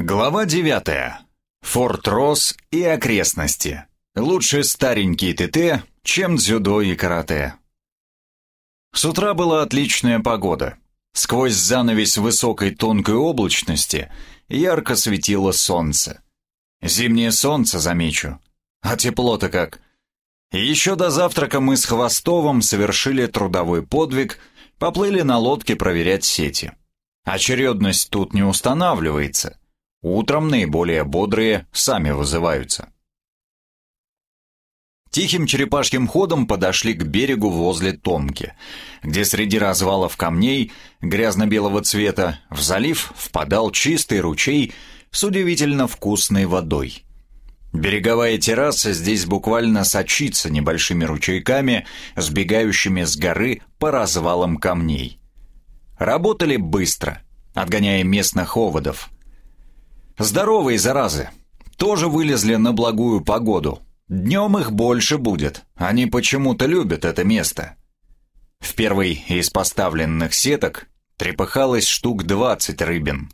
Глава 9. Форт Росс и окрестности. Лучше старенький ТТ, чем дзюдо и карате. С утра была отличная погода. Сквозь занавес высокой тонкой облачности ярко светило солнце. Зимнее солнце, замечу. А тепло-то как. Еще до завтрака мы с Хвостовым совершили трудовой подвиг, поплыли на лодке проверять сети. Очередность тут не устанавливается — Утром наиболее бодрые сами вызываются. Тихим черепашьим ходом подошли к берегу возле Томки, где среди развалов камней грязно-белого цвета в залив впадал чистый ручей с удивительно вкусной водой. Береговая терраса здесь буквально сочится небольшими ручейками, сбегающими с горы по развалам камней. Работали быстро, отгоняя местных оводов – Здоровые заразы. Тоже вылезли на благую погоду. Днем их больше будет. Они почему-то любят это место. В первой из поставленных сеток трепыхалось штук 20 рыбин,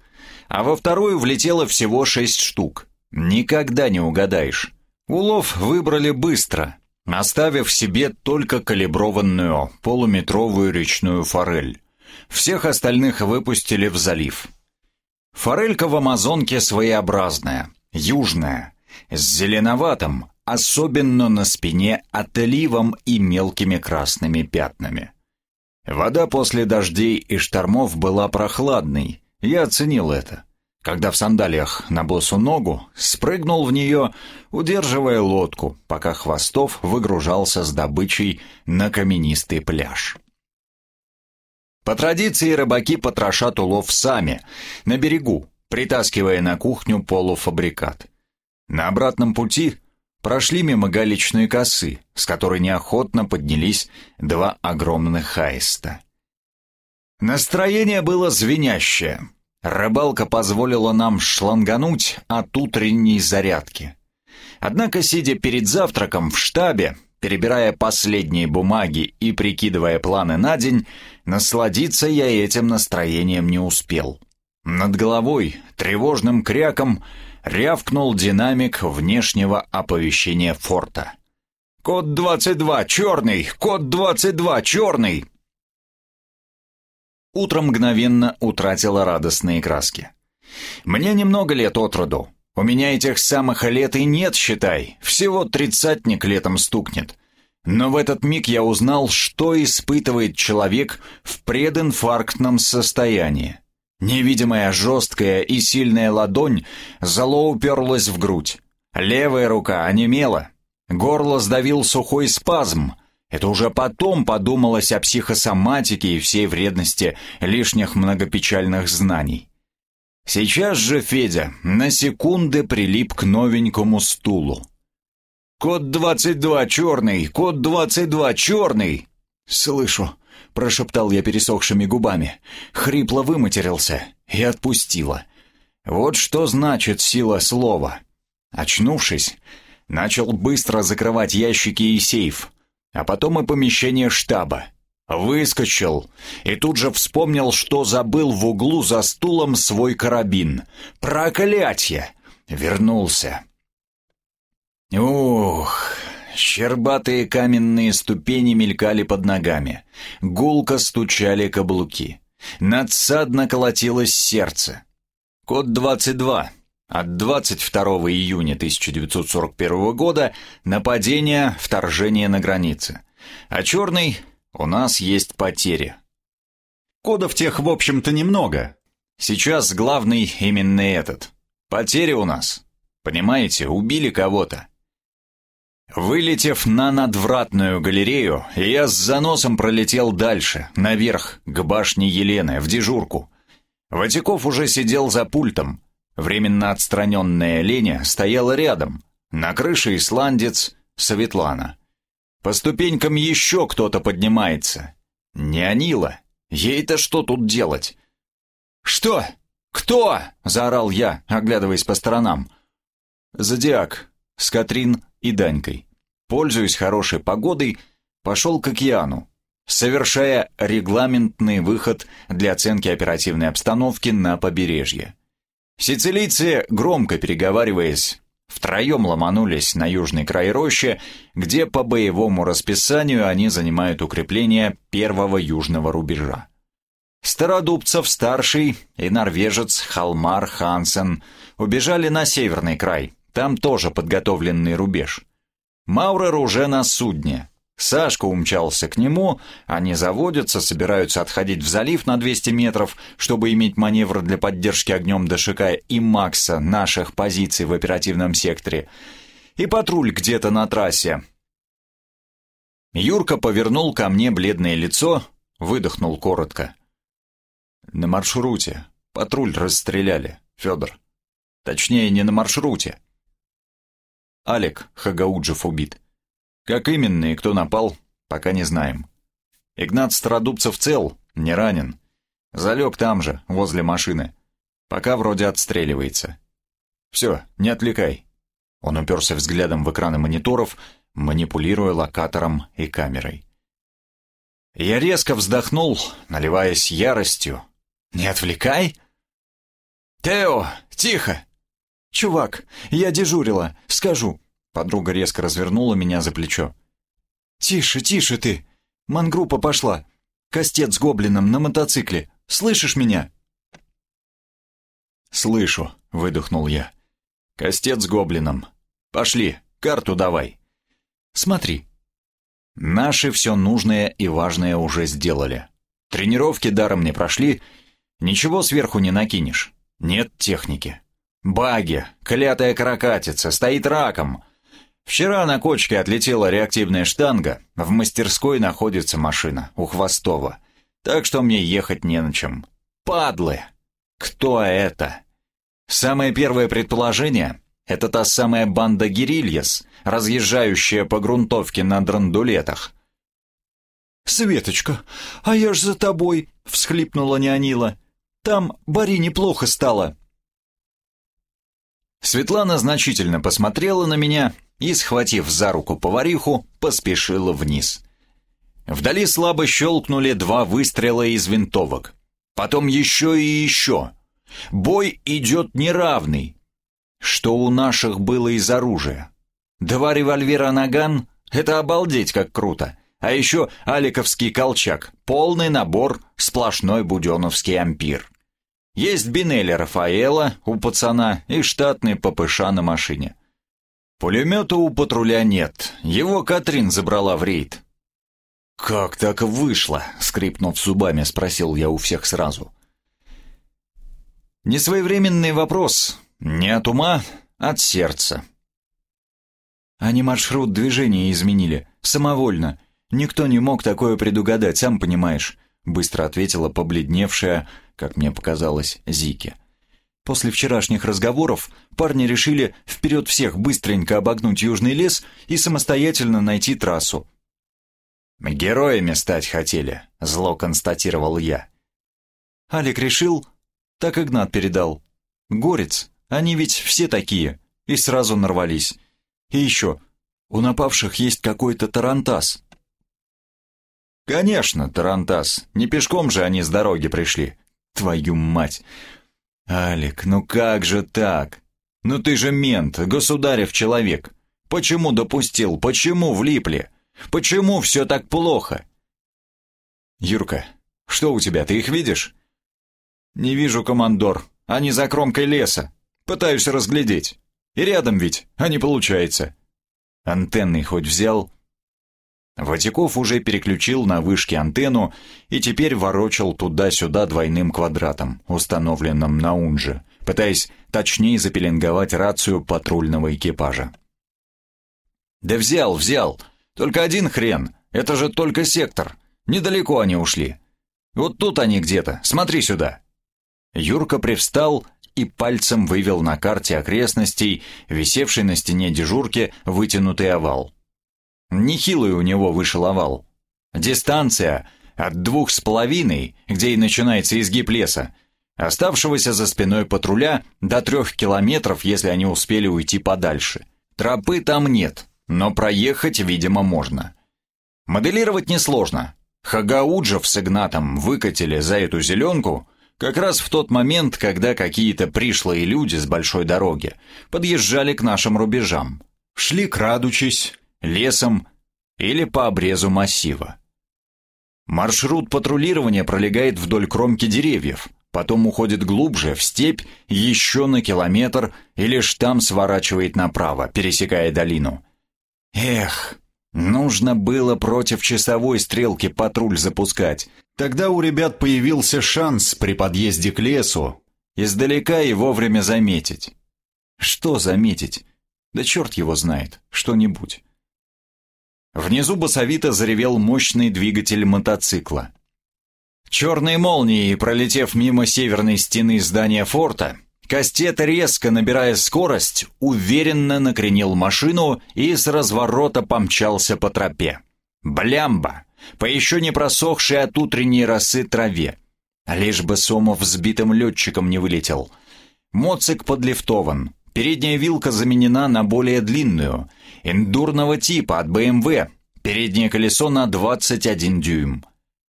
а во вторую влетело всего 6 штук. Никогда не угадаешь. Улов выбрали быстро, оставив себе только калиброванную полуметровую речную форель. Всех остальных выпустили в залив. Форелька в Амазонке своеобразная, южная, с зеленоватым, особенно на спине отливом и мелкими красными пятнами. Вода после дождей и штормов была прохладной, я оценил это. Когда в сандалиях на босу ногу спрыгнул в нее, удерживая лодку, пока Хвостов выгружался с добычей на каменистый пляж. По традиции рыбаки потрошат улов сами, на берегу, притаскивая на кухню полуфабрикат. На обратном пути прошли мимо галечной косы, с которой неохотно поднялись два огромных аиста. Настроение было звенящее. Рыбалка позволила нам шлангануть от утренней зарядки. Однако, сидя перед завтраком в штабе, перебирая последние бумаги и прикидывая планы на день, насладиться я этим настроением не успел. Над головой тревожным кряком рявкнул динамик внешнего оповещения форта. «Код 22, черный! Код 22, черный!» Утро мгновенно утратило радостные краски. Мне немного лет от роду, у меня этих самых лет и нет, считай. Всего тридцатник летом стукнет. Но в этот миг я узнал, что испытывает человек в прединфарктном состоянии. Невидимая жесткая и сильная ладонь зало уперлась в грудь. Левая рука онемела. Горло сдавил сухой спазм. Это уже потом подумалось о психосоматике и всей вредности лишних многопечальных знаний. Сейчас же Федя на секунды прилип к новенькому стулу. «Код 22 черный! Код 22 черный!» «Слышу!» — прошептал я пересохшими губами. Хрипло выматерился и отпустила. Вот что значит сила слова. Очнувшись, начал быстро закрывать ящики и сейф, а потом и помещение штаба. Выскочил и тут же вспомнил, что забыл в углу за стулом свой карабин. Проклятье! Вернулся. Ух, щербатые каменные ступени мелькали под ногами. Гулко стучали каблуки. Надсадно колотилось сердце. Код 22. От 22 июня 1941 года нападение, вторжение на границе. А черный у нас есть потери. Кодов тех, в общем-то, немного. Сейчас главный именно этот. Потери у нас. Понимаете, убили кого-то. Вылетев на надвратную галерею, я с заносом пролетел дальше, наверх, к башне Елены, в дежурку. Ватиков уже сидел за пультом. Временно отстраненная Леня стояла рядом. На крыше исландец Светлана. По ступенькам еще кто-то поднимается. Не Анила. Ей-то что тут делать? «Что? Кто?» — заорал я, оглядываясь по сторонам. «Зодиак. С Катрин и Данькой. Пользуясь хорошей погодой, пошел к океану, совершая регламентный выход для оценки оперативной обстановки на побережье. Сицилийцы, громко переговариваясь, втроем ломанулись на южный край рощи, где по боевому расписанию они занимают укрепление первого южного рубежа. Стародубцев-старший и норвежец Халмар Хансен убежали на северный край, там тоже подготовленный рубеж. Маурер уже на судне. Сашка умчался к нему, они заводятся, собираются отходить в залив на 200 метров, чтобы иметь маневр для поддержки огнем ДШК и Макса наших позиций в оперативном секторе. И патруль где-то на трассе. Юрка повернул ко мне бледное лицо, выдохнул коротко. На маршруте. Патруль расстреляли, Федор. Точнее, не на маршруте. Алик Хагауджев убит. Как именно и кто напал, пока не знаем. Игнат Стародубцев цел, не ранен. Залег там же, возле машины. Пока вроде отстреливается. Все, не отвлекай. Он уперся взглядом в экраны мониторов, манипулируя локатором и камерой. Я резко вздохнул, наливаясь яростью, «Не отвлекай!» «Тео, тихо!» «Чувак, я дежурила, скажу!» Подруга резко развернула меня за плечо. «Тише, тише ты! Мангруппа пошла! Костец с гоблином на мотоцикле! Слышишь меня?» «Слышу», — выдохнул я. «Костец с гоблином. Пошли, карту давай». «Смотри». Наши все нужное и важное уже сделали. Тренировки даром не прошли, Ничего сверху не накинешь. Нет техники. Баги, клятая каракатица, стоит раком. Вчера на кочке отлетела реактивная штанга, в мастерской находится машина, у Хвостова. Так что мне ехать не на чем. Падлы! Кто это? Самое первое предположение — это та самая банда Гирильяс, разъезжающая по грунтовке на драндулетах. «Светочка, а я ж за тобой!» — всхлипнула Неонила. Там Бари неплохо стало». Светлана значительно посмотрела на меня и, схватив за руку повариху, поспешила вниз. Вдали слабо щелкнули два выстрела из винтовок. Потом еще и еще. Бой идет неравный. Что у наших было из оружия? Два револьвера «Наган» — это обалдеть как круто. А еще аликовский колчак, полный набор, сплошной буденовский ампир. Есть Бинелли Рафаэла у пацана и штатный ППШ на машине. Пулемета у патруля нет, его Катрин забрала в рейд. «Как так вышло?» — скрипнув зубами, спросил я у всех сразу. Несвоевременный вопрос. Не от ума, от сердца. Они маршрут движения изменили, самовольно. Никто не мог такое предугадать, сам понимаешь, быстро ответила побледневшая, как мне показалось, Зике. После вчерашних разговоров парни решили вперед всех быстренько обогнуть южный лес и самостоятельно найти трассу. «Героями стать хотели», — зло констатировал я. Алик решил, так Игнат передал. «Горец, они ведь все такие», и сразу нарвались. И еще, у напавших есть какой-то тарантас. «Конечно, тарантас, не пешком же они с дороги пришли. Твою мать! Алик, ну как же так? Ну ты же мент, государев человек. Почему допустил? Почему влипли? Почему все так плохо? Юрка, что у тебя, ты их видишь? Не вижу, командор. Они за кромкой леса. Пытаюсь разглядеть. И рядом ведь, а не получается. Антенны хоть взял? Ватиков уже переключил на вышке антенну и теперь ворочал туда-сюда двойным квадратом, установленным на унже, пытаясь точнее запеленговать рацию патрульного экипажа. «Да взял, взял! Только один хрен! Это же только сектор! Недалеко они ушли! Вот тут они где-то, смотри сюда!» Юрка привстал и пальцем вывел на карте окрестностей, висевший на стене дежурки, вытянутый овал. Нехилый у него вышел овал. Дистанция от двух с половиной, где и начинается изгиб леса, оставшегося за спиной патруля до трех километров, если они успели уйти подальше. Тропы там нет, но проехать, видимо, можно. Моделировать несложно. Хагауджев с Игнатом выкатили за эту зеленку, Как раз в тот момент, когда какие-то пришлые люди с большой дороги подъезжали к нашим рубежам. Шли крадучись, лесом или по обрезу массива. Маршрут патрулирования пролегает вдоль кромки деревьев, потом уходит глубже, в степь, еще на километр, и лишь там сворачивает направо, пересекая долину. Эх, нужно было против часовой стрелки патруль запускать. Тогда у ребят появился шанс при подъезде к лесу издалека и вовремя заметить. Что заметить? Да черт его знает, что-нибудь. Внизу басовито заревел мощный двигатель мотоцикла. Черной молнией, пролетев мимо северной стены здания форта, Кастет, резко набирая скорость, уверенно накренил машину и с разворота помчался по тропе. Блямба! По еще не просохшей от утренней росы траве. Лишь бы Сомов сбитым летчиком не вылетел. Моцик подлифтован. Передняя вилка заменена на более длинную, эндурного типа от BMW. Переднее колесо на 21 дюйм.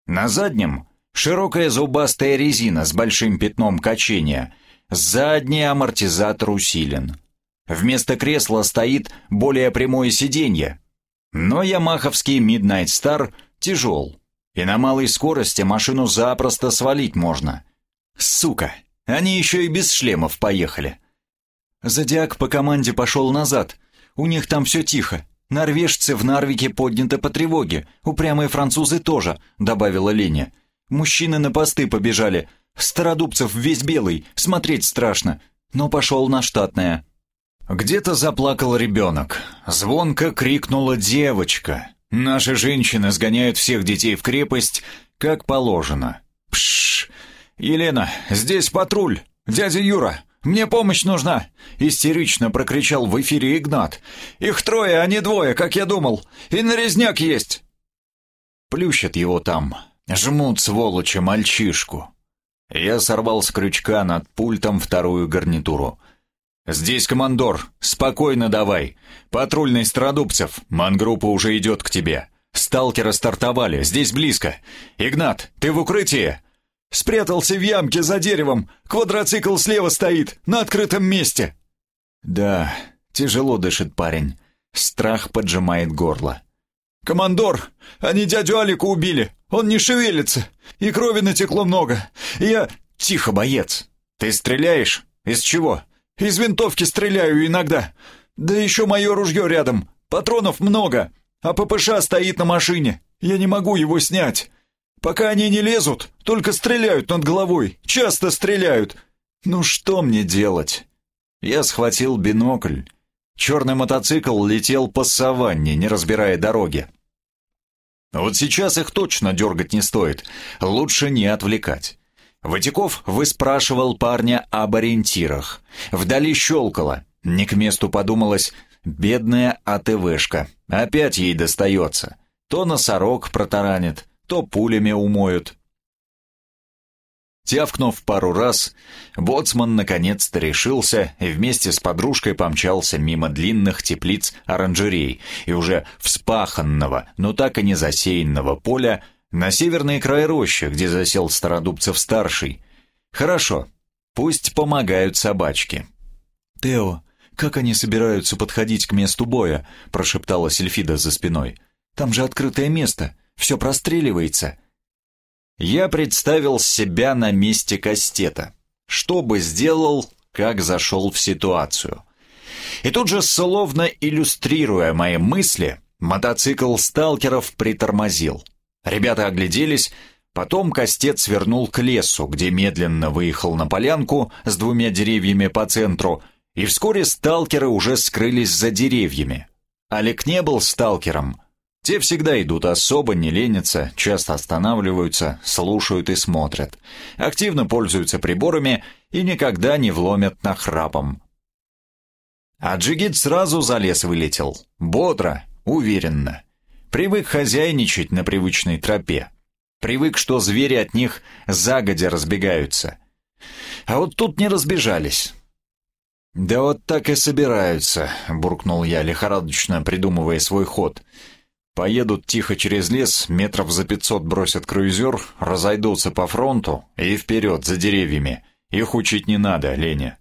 На заднем широкая зубастая резина с большим пятном качения. Задний амортизатор усилен. Вместо кресла стоит более прямое сиденье. Но ямаховский Midnight Star тяжел, и на малой скорости машину запросто свалить можно. Сука, они еще и без шлемов поехали. Зодиак по команде пошел назад. У них там все тихо. Норвежцы в Нарвике подняты по тревоге. Упрямые французы тоже, добавила Леня. Мужчины на посты побежали. Стародубцев весь белый, смотреть страшно. Но пошел на штатное. Где-то заплакал ребенок. Звонко крикнула девочка. Наши женщины сгоняют всех детей в крепость, как положено. Пшш! Елена, здесь патруль! Дядя Юра, мне помощь нужна!» Истерично прокричал в эфире Игнат. «Их трое, а не двое, как я думал. И нарезняк есть!» Плющат его там. Жмут, сволочи, мальчишку. Я сорвал с крючка над пультом вторую гарнитуру. «Здесь командор. Спокойно давай. Патрульный Страдубцев. Мангруппа уже идет к тебе. Сталкеры стартовали. Здесь близко. Игнат, ты в укрытии?» Спрятался в ямке за деревом. Квадроцикл слева стоит, на открытом месте. Да, тяжело дышит парень. Страх поджимает горло. «Командор, они дядю Алику убили. Он не шевелится. И крови натекло много. Я...» «Тихо, боец. Ты стреляешь? Из чего?» «Из винтовки стреляю иногда. Да еще мое ружье рядом. Патронов много. А ППШ стоит на машине. Я не могу его снять. Пока они не лезут, только стреляют над головой. Часто стреляют. Ну что мне делать?» Я схватил бинокль. Черный мотоцикл летел по саванне, не разбирая дороги. Вот сейчас их точно дергать не стоит. Лучше не отвлекать. Ватиков выспрашивал парня об ориентирах. Вдали щелкало. Не к месту подумалось, бедная АТВшка. Опять ей достается. То носорог протаранит, то пулями умоют. Тявкнув пару раз, боцман наконец-то решился и вместе с подружкой помчался мимо длинных теплиц оранжерей и уже вспаханного, но так и не засеянного поля на северный край рощи, где засел Стародубцев-старший. Хорошо, пусть помогают собачки. «Тео, как они собираются подходить к месту боя?» – прошептала Сильфида за спиной. «Там же открытое место, все простреливается». Я представил себя на месте Кастета. Что бы сделал, как зашел в ситуацию. И тут же, словно иллюстрируя мои мысли, мотоцикл сталкеров притормозил. Ребята огляделись, потом Кастет свернул к лесу, где медленно выехал на полянку с двумя деревьями по центру, и вскоре сталкеры уже скрылись за деревьями. Алик не был сталкером, те всегда идут особо, не ленятся, часто останавливаются, слушают и смотрят. Активно пользуются приборами и никогда не вломят на храпом. А джигит сразу за лес вылетел. Бодро, уверенно. Привык хозяйничать на привычной тропе. Привык, что звери от них загодя разбегаются. А вот тут не разбежались. «Да вот так и собираются», — буркнул я, лихорадочно придумывая свой ход — Поедут тихо через лес, метров за пятьсот бросят круизер, разойдутся по фронту и вперед, за деревьями. Их учить не надо, Леня.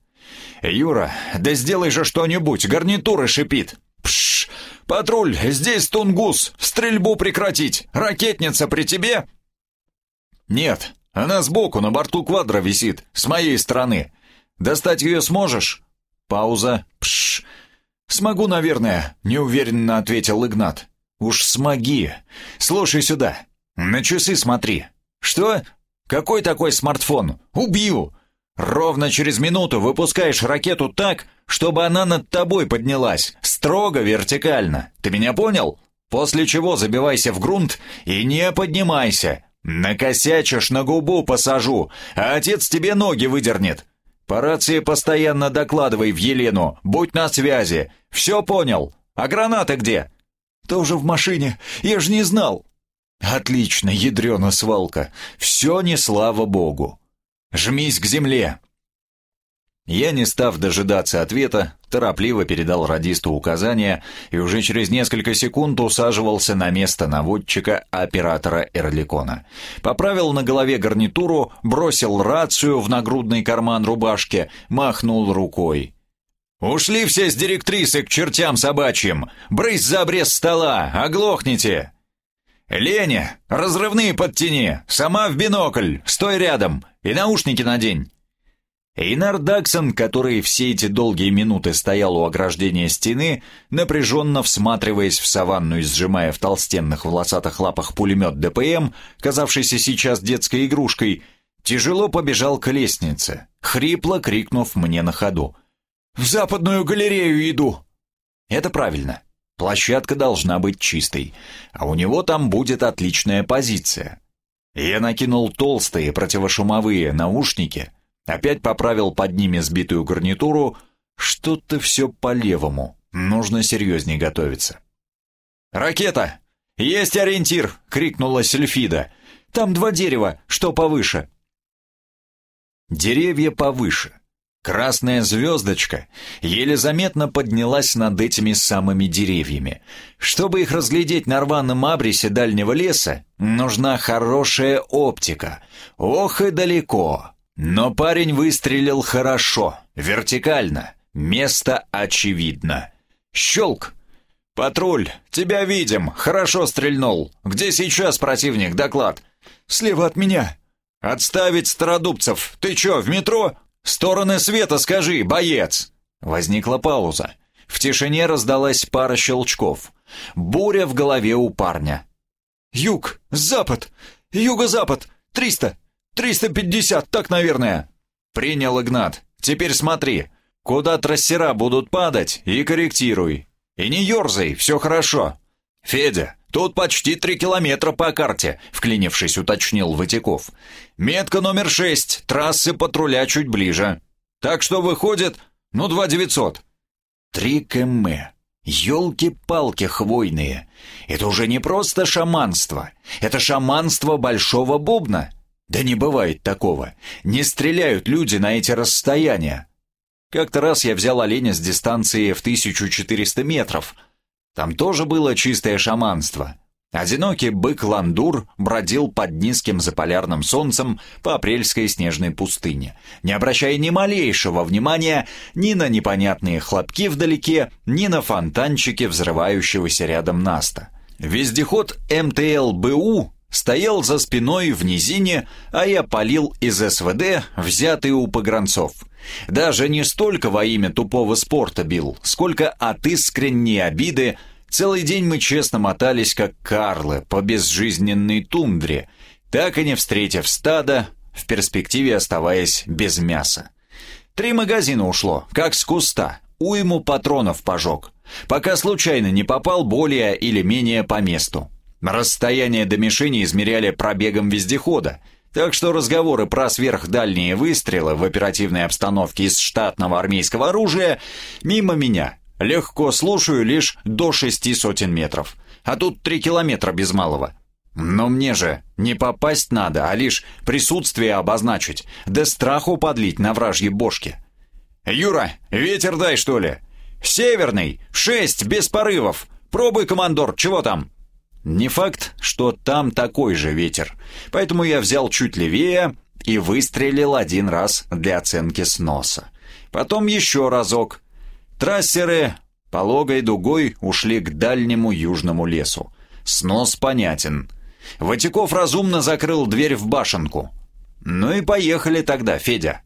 «Юра, да сделай же что-нибудь, гарнитура шипит!» «Пшш! Патруль, здесь Тунгус! Стрельбу прекратить! Ракетница при тебе?» «Нет, она сбоку, на борту квадра висит, с моей стороны. Достать ее сможешь?» Пауза. «Пшш! Смогу, наверное», — неуверенно ответил Игнат. «Уж смоги. Слушай сюда. На часы смотри. Что? Какой такой смартфон? Убью! Ровно через минуту выпускаешь ракету так, чтобы она над тобой поднялась, строго вертикально. Ты меня понял? После чего забивайся в грунт и не поднимайся. Накосячишь, на губу посажу, а отец тебе ноги выдернет. По рации постоянно докладывай в Елену, будь на связи. Все понял? А гранаты где? Тоже в машине, я же не знал. Отлично, ядрена свалка. Все не слава богу. Жмись к земле!» Я, не став дожидаться ответа, торопливо передал радисту указания и уже через несколько секунд усаживался на место наводчика оператора Эрликона. Поправил на голове гарнитуру, бросил рацию в нагрудный карман рубашки, махнул рукой. «Ушли все с директрисы к чертям собачьим! Брысь за обрез стола! Оглохните!» «Леня, разрывные подтяни! Сама в бинокль! Стой рядом! И наушники надень!» Эйнар Даксон, который все эти долгие минуты стоял у ограждения стены, напряженно всматриваясь в саванну и сжимая в толстенных волосатых лапах пулемет ДПМ, казавшийся сейчас детской игрушкой, тяжело побежал к лестнице, хрипло крикнув мне на ходу. «В западную галерею иду!» «Это правильно. Площадка должна быть чистой, а у него там будет отличная позиция. Я накинул толстые противошумовые наушники, опять поправил под ними сбитую гарнитуру. Что-то все по-левому, нужно серьезнее готовиться. «Ракета! Есть ориентир!» — крикнула Сельфида. «Там два дерева, что повыше?» Деревья повыше. Красная звездочка еле заметно поднялась над этими самыми деревьями. Чтобы их разглядеть на рваном абресе дальнего леса, нужна хорошая оптика. Ох и далеко. Но парень выстрелил хорошо, вертикально. Место очевидно. Щелк! «Патруль, тебя видим, хорошо стрельнул. Где сейчас противник, доклад?» «Слева от меня». «Отставить стародубцев. Ты чё, в метро?» «Стороны света скажи, боец!» Возникла пауза. В тишине раздалась пара щелчков. Буря в голове у парня. «Юг! Запад! Юго-запад! Триста! Триста пятьдесят, так, наверное!» «Принял Игнат. Теперь смотри. Куда трассера будут падать, и корректируй. И не ерзай, все хорошо. Федя, тут почти три километра по карте», — вклинившись, уточнил Ватяков. Метка номер шесть, трассы патруля чуть ближе. Так что выходит, ну, два девятьсот. Три км. Ёлки-палки хвойные. Это уже не просто шаманство. Это шаманство большого бубна. Да не бывает такого. Не стреляют люди на эти расстояния. Как-то раз я взял оленя с дистанции в 1400 метров. Там тоже было чистое шаманство. Одинокий бык-ландур бродил под низким заполярным солнцем по апрельской снежной пустыне, не обращая ни малейшего внимания ни на непонятные хлопки вдалеке, ни на фонтанчики взрывающегося рядом Наста. Вездеход МТЛ-БУ стоял за спиной в низине, а я палил из СВД, взятый у погранцов. Даже не столько во имя тупого спорта бил, сколько от искренней обиды Целый день мы честно мотались, как карлы, по безжизненной тундре, так и не встретив стада, в перспективе оставаясь без мяса. Три магазина ушло, как с куста, уйму патронов пожег, пока случайно не попал более или менее по месту. Расстояние до мишени измеряли пробегом вездехода, так что разговоры про сверхдальние выстрелы в оперативной обстановке из штатного армейского оружия мимо меня – Легко слушаю лишь до шести сотен метров. А тут три километра без малого. Но мне же не попасть надо, а лишь присутствие обозначить, да страху подлить на вражьи бошки. «Юра, ветер дай, что ли?» «Северный, шесть, без порывов. Пробуй, командор, чего там?» Не факт, что там такой же ветер, поэтому я взял чуть левее и выстрелил один раз для оценки сноса. Потом еще разок. Трассеры пологой дугой ушли к дальнему южному лесу. Снос понятен. Ватиков разумно закрыл дверь в башенку. Ну и поехали тогда, Федя.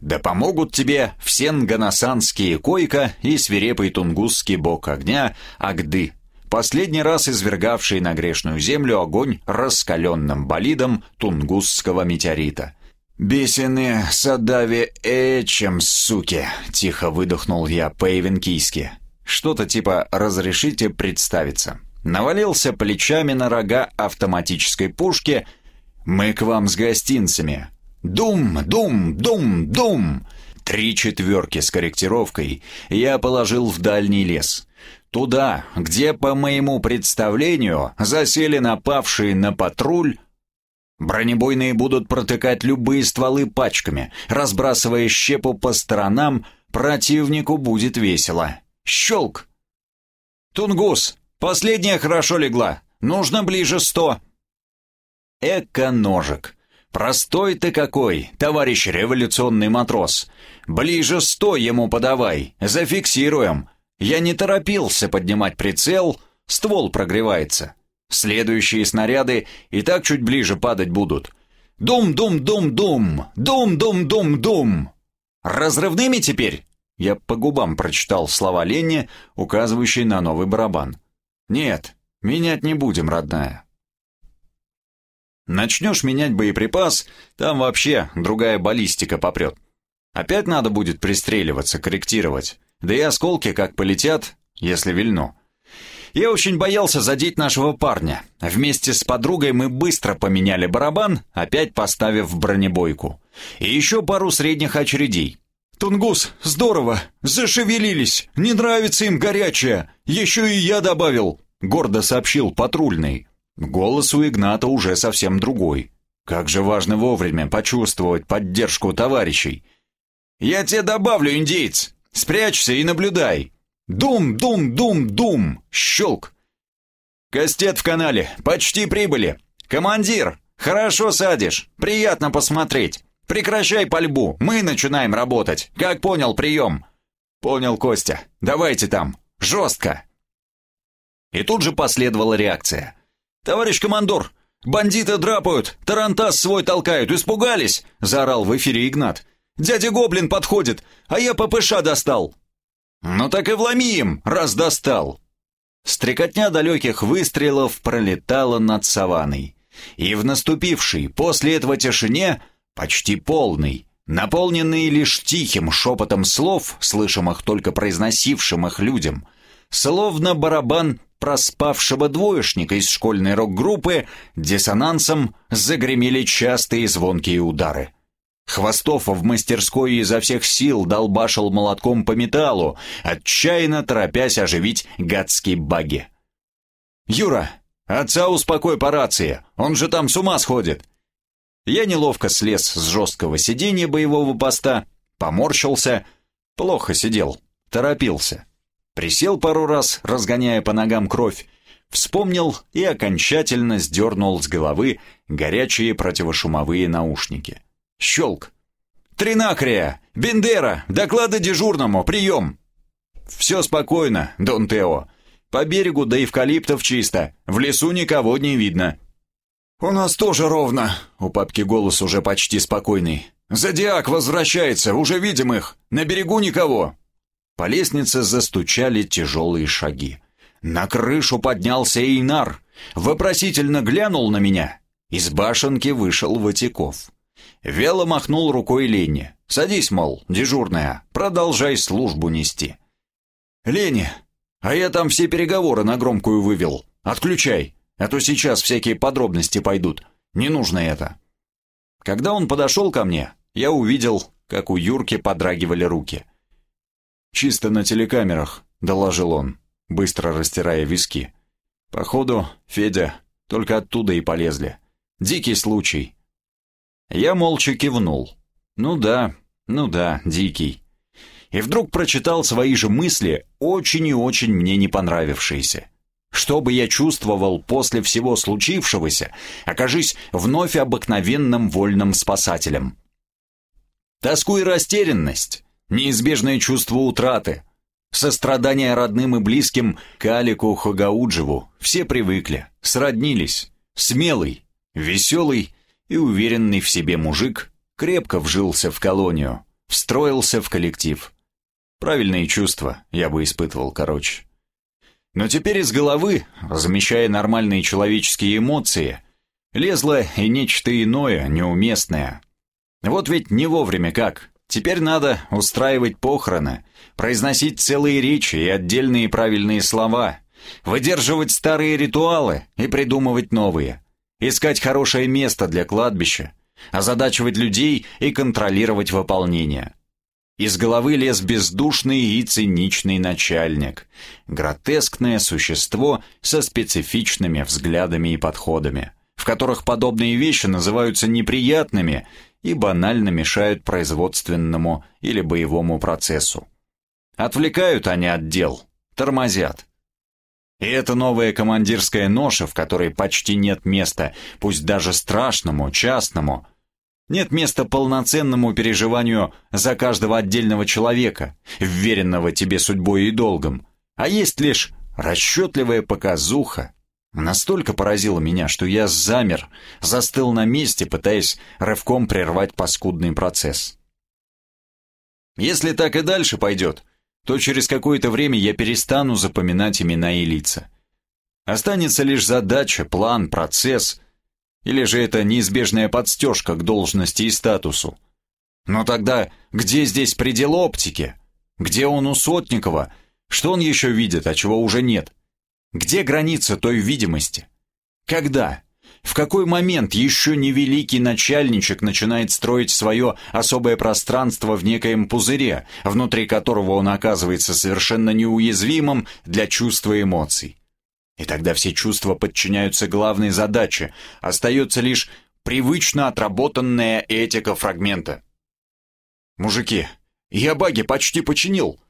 Да помогут тебе все нганасанские койка и свирепый тунгусский бог огня Агды, последний раз извергавший на грешную землю огонь раскаленным болидом тунгусского метеорита. «Бесены садави эчем, суки!» — тихо выдохнул я по-эвенкийски. Что-то типа «разрешите представиться». Навалился плечами на рога автоматической пушки. «Мы к вам с гостинцами. Дум, дум, дум, дум!» Три четверки с корректировкой я положил в дальний лес. Туда, где, по моему представлению, засели напавшие на патруль Бронебойные будут протыкать любые стволы пачками, разбрасывая щепу по сторонам, противнику будет весело. Щелк! Тунгус, последняя хорошо легла, нужно ближе сто. Эко-ножик. Простой ты какой, товарищ революционный матрос. Ближе сто ему подавай, зафиксируем. Я не торопился поднимать прицел, ствол прогревается. Следующие снаряды и так чуть ближе падать будут. Дум-дум-дум-дум! Дум-дум-дум-дум! Разрывными теперь? Я по губам прочитал слова Ленни, указывающие на новый барабан. Нет, менять не будем, родная. Начнешь менять боеприпас, там вообще другая баллистика попрет. Опять надо будет пристреливаться, корректировать. Да и осколки как полетят, если вильно. Я очень боялся задеть нашего парня. Вместе с подругой мы быстро поменяли барабан, опять поставив бронебойку. И еще пару средних очередей. «Тунгус, здорово! Зашевелились! Не нравится им горячее! Еще и я добавил!» — гордо сообщил патрульный. Голос у Игната уже совсем другой. Как же важно вовремя почувствовать поддержку товарищей. «Я тебе добавлю, индейец! Спрячься и наблюдай!» Дум, дум, дум, дум! Щелк! Кастет в канале, почти прибыли. Командир, хорошо садишь, приятно посмотреть. Прекращай пальбу, мы начинаем работать. Как понял прием? Понял, Костя. Давайте там. Жестко. И тут же последовала реакция. «Товарищ командор, бандиты драпают, тарантас свой толкают, испугались!» — заорал в эфире Игнат. «Дядя Гоблин подходит, а я ППШ достал!» «Ну так и вломи им, раз достал!» Стрекотня далеких выстрелов пролетала над саванной. И в наступившей после этого тишине, почти полной, наполненной лишь тихим шепотом слов, слышимых только произносившим их людям, словно барабан проспавшего двоечника из школьной рок-группы, диссонансом загремели частые звонкие удары. Хвостов в мастерской изо всех сил долбашил молотком по металлу, отчаянно торопясь оживить гадский баги. «Юра, отца успокой по рации, он же там с ума сходит!» Я неловко слез с жесткого сиденья боевого поста, поморщился, плохо сидел, торопился. Присел пару раз, разгоняя по ногам кровь, вспомнил и окончательно сдернул с головы горячие противошумовые наушники. Щелк. «Тринакрия! Бендера! Доклады дежурному! Прием!» «Все спокойно, Дон Тео. По берегу до эвкалиптов чисто, в лесу никого не видно». «У нас тоже ровно», — у папки голос уже почти спокойный. «Зодиак возвращается, уже видим их. На берегу никого». По лестнице застучали тяжелые шаги. На крышу поднялся Эйнар. Вопросительно глянул на меня. Из башенки вышел Ватиков. Вело махнул рукой Лене. «Садись, мол, дежурная, продолжай службу нести». «Лене, а я там все переговоры на громкую вывел. Отключай, а то сейчас всякие подробности пойдут. Не нужно это». Когда он подошел ко мне, я увидел, как у Юрки подрагивали руки. «Чисто на телекамерах», — доложил он, быстро растирая виски. «Походу, Федя, только оттуда и полезли. Дикий случай, я молча кивнул. Ну да, ну да, дикий. И вдруг прочитал свои же мысли, очень и очень мне не понравившиеся. что бы я чувствовал после всего случившегося, окажись вновь обыкновенным вольным спасателем. Тоску и растерянность, неизбежное чувство утраты, сострадание родным и близким к Алику Хагауджеву все привыкли, сроднились. Смелый, веселый и уверенный в себе мужик крепко вжился в колонию, встроился в коллектив. Правильные чувства я бы испытывал, короче. Но теперь из головы, замещая нормальные человеческие эмоции, лезло и нечто иное, неуместное. Вот ведь не вовремя как. Теперь надо устраивать похороны, произносить целые речи и отдельные правильные слова, выдерживать старые ритуалы и придумывать новые, искать хорошее место для кладбища, озадачивать людей и контролировать выполнение. Из головы лез бездушный и циничный начальник, гротескное существо со специфичными взглядами и подходами, в которых подобные вещи называются неприятными и банально мешают производственному или боевому процессу. Отвлекают они от дел, тормозят. И эта новая командирская ноша, в которой почти нет места, пусть даже страшному, частному – нет места полноценному переживанию за каждого отдельного человека, вверенного тебе судьбой и долгом, а есть лишь расчетливая показуха. Настолько поразило меня, что я замер, застыл на месте, пытаясь рывком прервать паскудный процесс. Если так и дальше пойдет, то через какое-то время я перестану запоминать имена и лица. Останется лишь задача, план, процесс — или же это неизбежная подстежка к должности и статусу? Но тогда где здесь предел оптики? Где он у Сотникова? Что он еще видит, а чего уже нет? Где граница той видимости? Когда? В какой момент еще невеликий начальничек начинает строить свое особое пространство в некоем пузыре, внутри которого он оказывается совершенно неуязвимым для чувства эмоций? И тогда все чувства подчиняются главной задаче, остается лишь привычно отработанная этика фрагмента. «Мужики, я баги почти починил».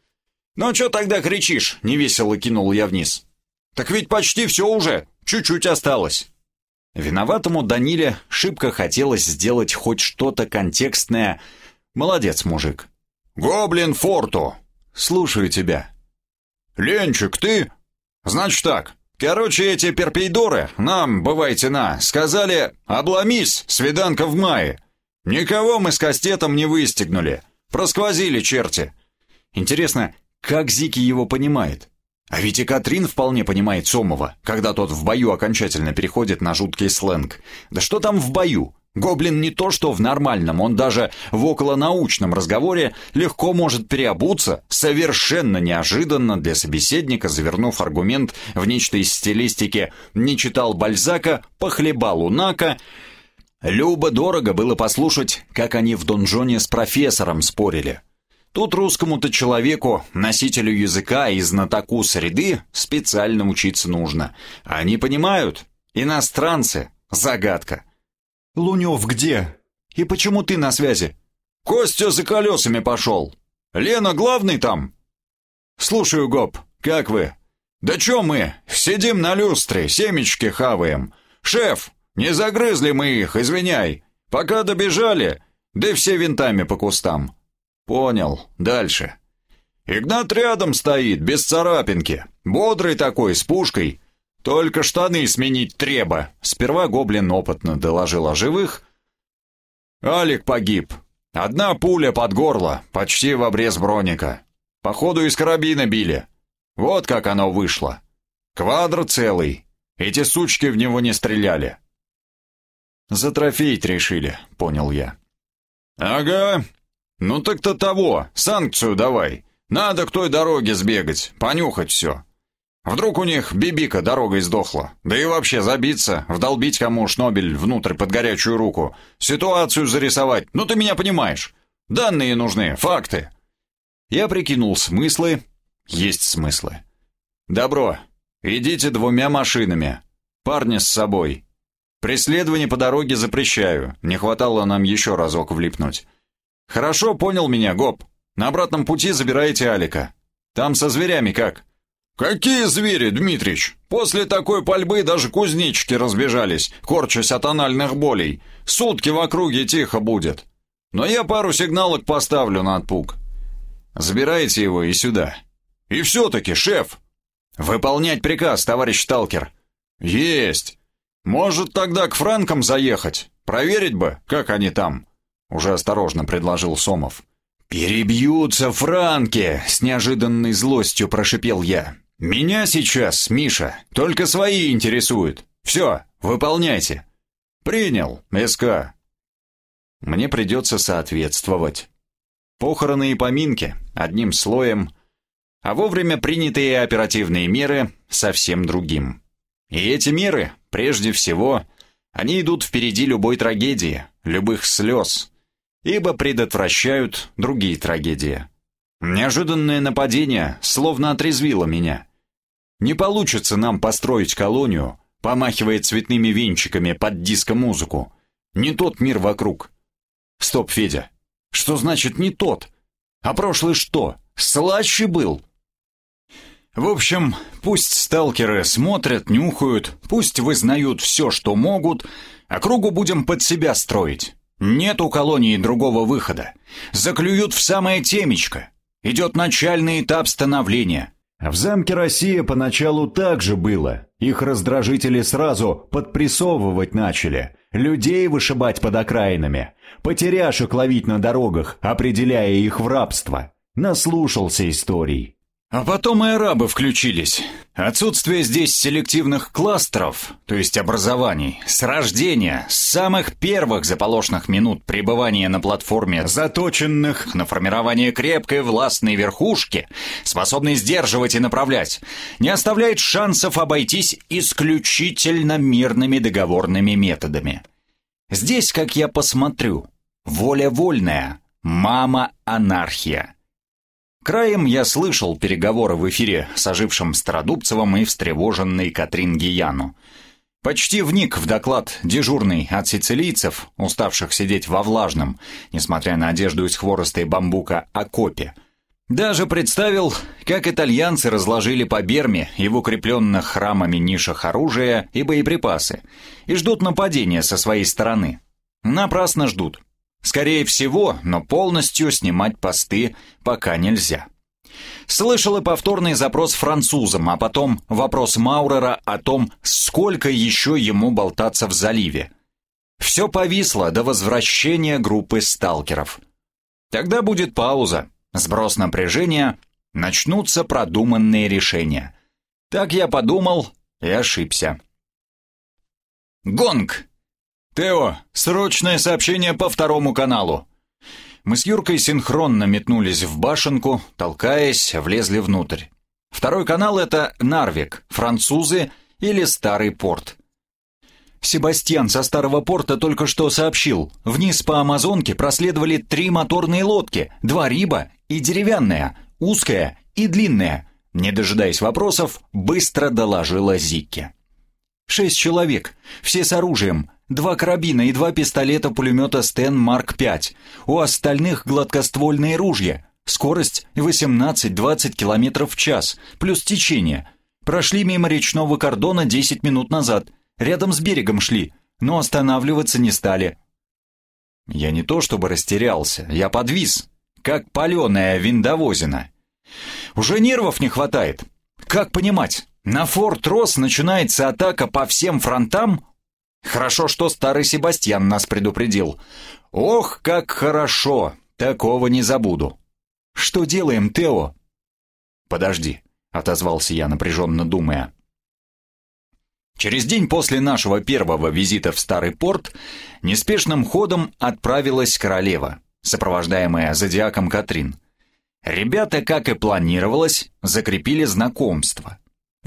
«Ну что тогда кричишь?» — невесело кинул я вниз. «Так ведь почти все уже, чуть-чуть осталось». Виноватому Даниле шибко хотелось сделать хоть что-то контекстное. «Молодец, мужик». «Гоблин Форту!» «Слушаю тебя». «Ленчик, ты?» «Значит так, Короче, эти перпейдоры нам, бывайте на, сказали «обломись, свиданка в мае». Никого мы с кастетом не выстегнули. Просквозили черти. Интересно, как Зики его понимает? А ведь и Катрин вполне понимает Сомова, когда тот в бою окончательно переходит на жуткий сленг. Да что там в бою? Гоблин не то что в нормальном, он даже в околонаучном разговоре легко может переобуться, совершенно неожиданно для собеседника, завернув аргумент в нечто из стилистики «не читал Бальзака, похлебал Унака», Любо-дорого было послушать, как они в донжоне с профессором спорили. Тут русскому-то человеку, носителю языка и знатоку среды, специально учиться нужно. Они понимают. Иностранцы. Загадка. «Лунев где? И почему ты на связи?» «Костя за колесами пошел. Лена главный там?» «Слушаю, Гоп, как вы?» «Да чё мы? Сидим на люстре, семечки хаваем. Шеф, не загрызли мы их, извиняй. Пока добежали, да все винтами по кустам». «Понял. Дальше». «Игнат рядом стоит, без царапинки. Бодрый такой, с пушкой. «Только штаны сменить треба!» Сперва гоблин опытно доложил о живых. «Алик погиб. Одна пуля под горло, почти в обрез броника. Походу из карабина били. Вот как оно вышло. Квадр целый. Эти сучки в него не стреляли». «Затрофеить решили», — понял я. «Ага. Ну так-то того. Санкцию давай. Надо к той дороге сбегать, понюхать все. Вдруг у них бибика дорогой сдохла. Да и вообще забиться, вдолбить кому шнобель внутрь под горячую руку. Ситуацию зарисовать. Ну ты меня понимаешь. Данные нужны, факты. Я прикинул смыслы. Есть смыслы. Добро. Идите двумя машинами. Парня с собой. Преследование по дороге запрещаю. Не хватало нам еще разок влипнуть. Хорошо понял меня, Гоп. На обратном пути забираете Алика. Там со зверями как? «Какие звери, Дмитрич? После такой пальбы даже кузнечики разбежались, корчась от анальных болей. Сутки в округе тихо будет. Но я пару сигналок поставлю на отпуг. Забирайте его и сюда. И все-таки, шеф!» «Выполнять приказ, товарищ сталкер!» «Есть! Может, тогда к франкам заехать? Проверить бы, как они там?» Уже осторожно предложил Сомов. «Перебьются франки!» — с неожиданной злостью прошипел я. «Меня сейчас, Миша, только свои интересуют. Все, выполняйте». «Принял, СК». Мне придется соответствовать. Похороны и поминки одним слоем, а вовремя принятые оперативные меры совсем другим. И эти меры, прежде всего, они идут впереди любой трагедии, любых слез, ибо предотвращают другие трагедии. Неожиданное нападение словно отрезвило меня. Не получится нам построить колонию, помахивая цветными венчиками под диско-музыку. Не тот мир вокруг. Стоп, Федя. Что значит не тот? А прошлый что? Слаще был? В общем, пусть сталкеры смотрят, нюхают, пусть вызнают все, что могут, а кругу будем под себя строить. Нет у колонии другого выхода. Заклюют в самое темечко. Идет начальный этап становления. В замке Россия поначалу так же было. Их раздражители сразу подпрессовывать начали, людей вышибать под окраинами, потеряшек ловить на дорогах, определяя их в рабство. Наслушался историй. А потом и арабы включились. Отсутствие здесь селективных кластеров, то есть образований, с рождения, с самых первых заполошных минут пребывания на платформе, заточенных на формирование крепкой властной верхушки, способной сдерживать и направлять, не оставляет шансов обойтись исключительно мирными договорными методами. Здесь, как я посмотрю, воля вольная, мама анархия. Краем я слышал переговоры в эфире с ожившим Стародубцевым и встревоженной Катрин Гияну. Почти вник в доклад дежурный от сицилийцев, уставших сидеть во влажном, несмотря на одежду из хвороста и бамбука, окопе. Даже представил, как итальянцы разложили по Берме и в укрепленных храмами нишах оружия и боеприпасы, и ждут нападения со своей стороны. Напрасно ждут. Скорее всего, но полностью снимать посты пока нельзя. Слышал и повторный запрос французам, а потом вопрос Маурера о том, сколько еще ему болтаться в заливе. Все повисло до возвращения группы сталкеров. Тогда будет пауза, сброс напряжения, начнутся продуманные решения. Так я подумал и ошибся. «Гонг!» «Тео, срочное сообщение по второму каналу!» Мы с Юркой синхронно метнулись в башенку, толкаясь, влезли внутрь. Второй канал — это Нарвик, французы или Старый порт. Себастьян со Старого порта только что сообщил. Вниз по Амазонке проследовали три моторные лодки, два риба и деревянная, узкая и длинная. Не дожидаясь вопросов, быстро доложила Зикке. Шесть человек, все с оружием, Два карабина и два пистолета-пулемета Стен Марк-5. У остальных гладкоствольные ружья. Скорость 18-20 км в час, плюс течение. Прошли мимо речного кордона 10 минут назад. Рядом с берегом шли, но останавливаться не стали. Я не то чтобы растерялся, я подвис, как паленая виндовозина. Уже нервов не хватает. Как понимать, на Форт Росс начинается атака по всем фронтам Хорошо, что старый Себастьян нас предупредил. Ох, как хорошо! Такого не забуду. Что делаем, Тео? Подожди, отозвался я, напряженно думая. Через день после нашего первого визита в Старый порт неспешным ходом отправилась королева, сопровождаемая зодиаком Катрин. Ребята, как и планировалось, закрепили знакомство.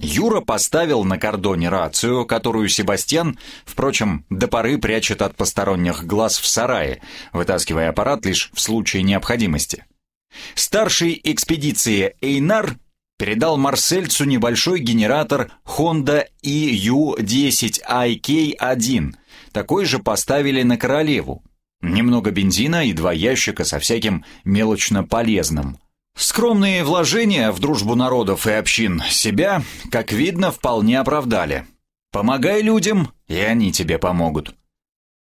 Юра поставил на кордоне рацию, которую Себастьян, впрочем, до поры прячет от посторонних глаз в сарае, вытаскивая аппарат лишь в случае необходимости. Старший экспедиции Эйнар передал Марсельцу небольшой генератор Honda EU10IK-1. Такой же поставили на королеву. Немного бензина и два ящика со всяким мелочно полезным. Скромные вложения в дружбу народов и общин себя, как видно, вполне оправдали. Помогай людям, и они тебе помогут.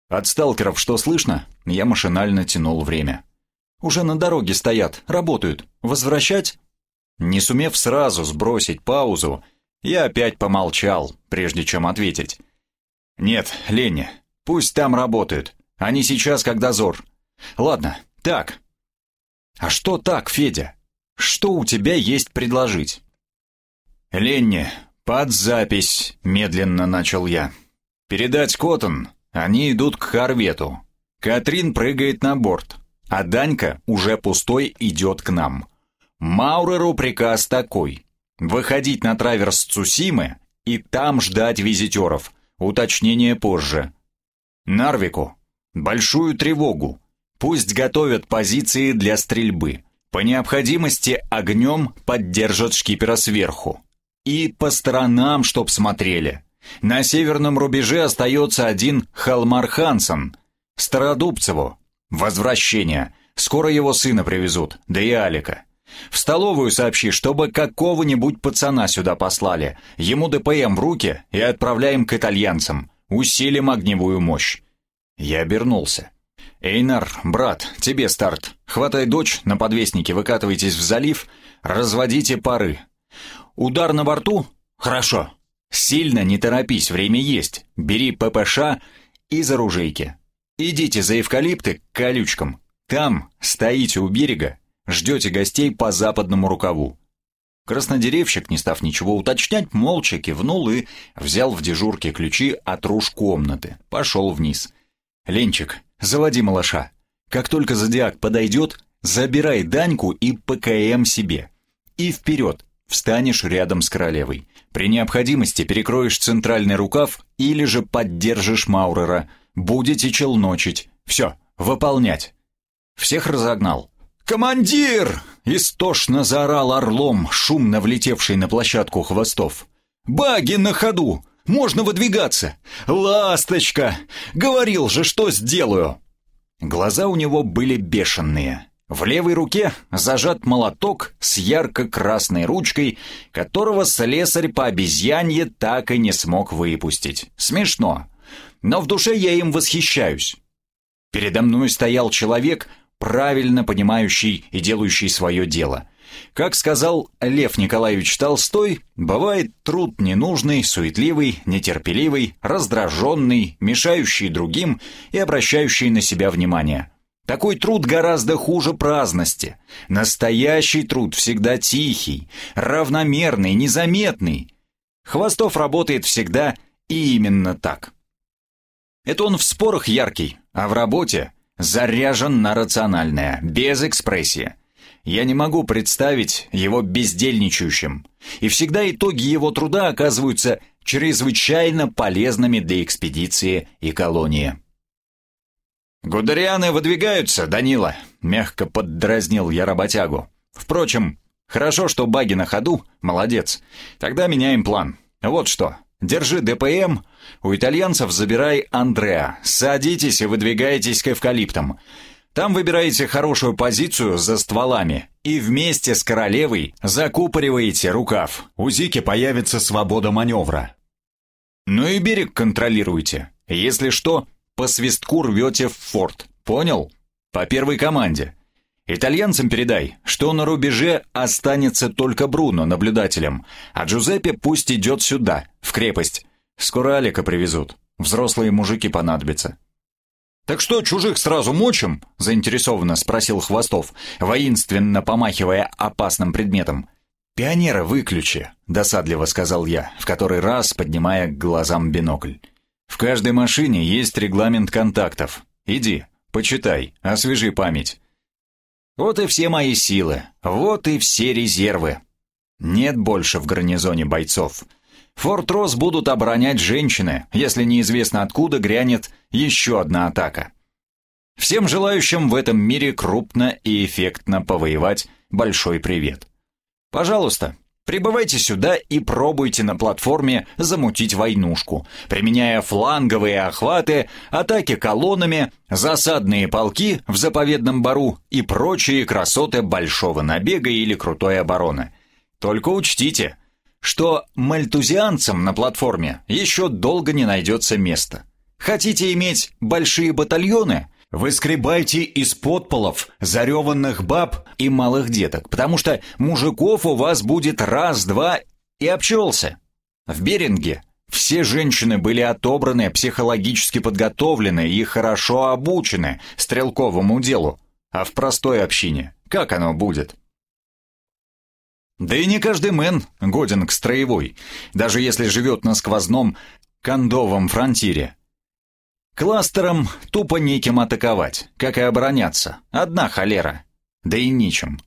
От сталкеров что слышно? Я машинально тянул время. Уже на дороге стоят, работают. Возвращать? Не сумев сразу сбросить паузу, я опять помолчал, прежде чем ответить. «Нет, Леня, пусть там работают. Они сейчас как дозор. Ладно, так». «А что так, Федя? Что у тебя есть предложить?» «Ленни, под запись», — медленно начал я. «Передать Коттон. Они идут к корвету. Катрин прыгает на борт, а Данька, уже пустой, идет к нам. Мауреру приказ такой. Выходить на траверс Цусимы и там ждать визитеров. Уточнение позже. Нарвику. Большую тревогу. Пусть готовят позиции для стрельбы. По необходимости огнем поддержат шкипера сверху. И по сторонам, чтоб смотрели. На северном рубеже остается один Халмар Хансен. Стародубцеву. Возвращение. Скоро его сына привезут, да и Алика. В столовую сообщи, чтобы какого-нибудь пацана сюда послали. Ему ДПМ в руки и отправляем к итальянцам. Усилим огневую мощь. Я обернулся. «Эйнар, брат, тебе старт. Хватай дочь, на подвеснике выкатывайтесь в залив, разводите пары. Удар на борту? Хорошо. Сильно не торопись, время есть. Бери ППШ и за оружейки. Идите за эвкалипты к колючкам. Там стоите у берега, ждете гостей по западному рукаву. Краснодеревщик, не став ничего уточнять, молча кивнул и взял в дежурке ключи от руж комнаты. Пошел вниз. «Ленчик, заводи малыша. Как только зодиак подойдет, забирай Даньку и ПКМ себе. И вперед, встанешь рядом с королевой. При необходимости перекроешь центральный рукав или же поддержишь Маурера. Будете челночить. Все, выполнять». Всех разогнал. «Командир!» — истошно заорал орлом, шумно влетевший на площадку хвостов. «Баги на ходу! Можно выдвигаться! Ласточка! Говорил же, что сделаю!» Глаза у него были бешеные. В левой руке зажат молоток с ярко-красной ручкой, которого слесарь по обезьянье так и не смог выпустить. Смешно. Но в душе я им восхищаюсь. Передо мной стоял человек, правильно понимающий и делающий свое дело. Как сказал Лев Николаевич Толстой, бывает труд ненужный, суетливый, нетерпеливый, раздраженный, мешающий другим и обращающий на себя внимание. Такой труд гораздо хуже праздности. Настоящий труд всегда тихий, равномерный, незаметный. Хвостов работает всегда и именно так. Это он в спорах яркий, а в работе заряжен на рациональное, без экспрессии. Я не могу представить его бездельничающим, и всегда итоги его труда оказываются чрезвычайно полезными для экспедиции и колонии. «Гудерианы выдвигаются, Данила», — мягко поддразнил я работягу. «Впрочем, хорошо, что баги на ходу, молодец. Тогда меняем план. Вот что, держи ДПМ, у итальянцев забирай Андреа, садитесь и выдвигайтесь к эвкалиптам. Там выбираете хорошую позицию за стволами и вместе с королевой закупориваете рукав. У Зики появится свобода маневра. Ну и берег контролируйте. Если что, по свистку рвете в форт. Понял? По первой команде. Итальянцам передай, что на рубеже останется только Бруно наблюдателем, а Джузеппе пусть идет сюда, в крепость. Скоро Алика привезут. Взрослые мужики понадобятся. «Так что, чужих сразу мочим?» – заинтересованно спросил Хвостов, воинственно помахивая опасным предметом. «Пионера выключи», – досадливо сказал я, в который раз поднимая к глазам бинокль. «В каждой машине есть регламент контактов. Иди, почитай, освежи память». Вот и все мои силы, вот и все резервы. Нет больше в гарнизоне бойцов. Форт Росс будут оборонять женщины, если неизвестно откуда грянет еще одна атака. Всем желающим в этом мире крупно и эффектно повоевать большой привет. Пожалуйста, Прибывайте сюда и пробуйте на платформе замутить войнушку, применяя фланговые охваты, атаки колоннами, засадные полки в заповедном бару и прочие красоты большого набега или крутой обороны. Только учтите, что мальтузианцам на платформе еще долго не найдется места. Хотите иметь большие батальоны – Выскребайте из подполов зареванных баб и малых деток, потому что мужиков у вас будет раз-два и обчелся. В Беринге все женщины были отобраны, психологически подготовлены и хорошо обучены стрелковому делу. А в простой общине как оно будет? Да и не каждый мэн годен к строевой, даже если живет на сквозном кондовом фронтире. Кластером тупо неким атаковать, как и обороняться. Одна холера. Да и ничем.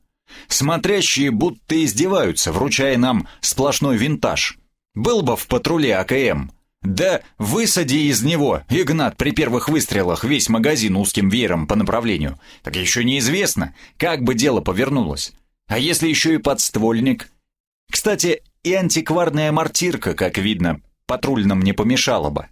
Смотрящие будто издеваются, вручая нам сплошной винтаж. Был бы в патруле АКМ. Да высади из него, Игнат, при первых выстрелах весь магазин узким веером по направлению. Так еще неизвестно, как бы дело повернулось. А если еще и подствольник? Кстати, и антикварная мортирка, как видно, патрульным не помешала бы.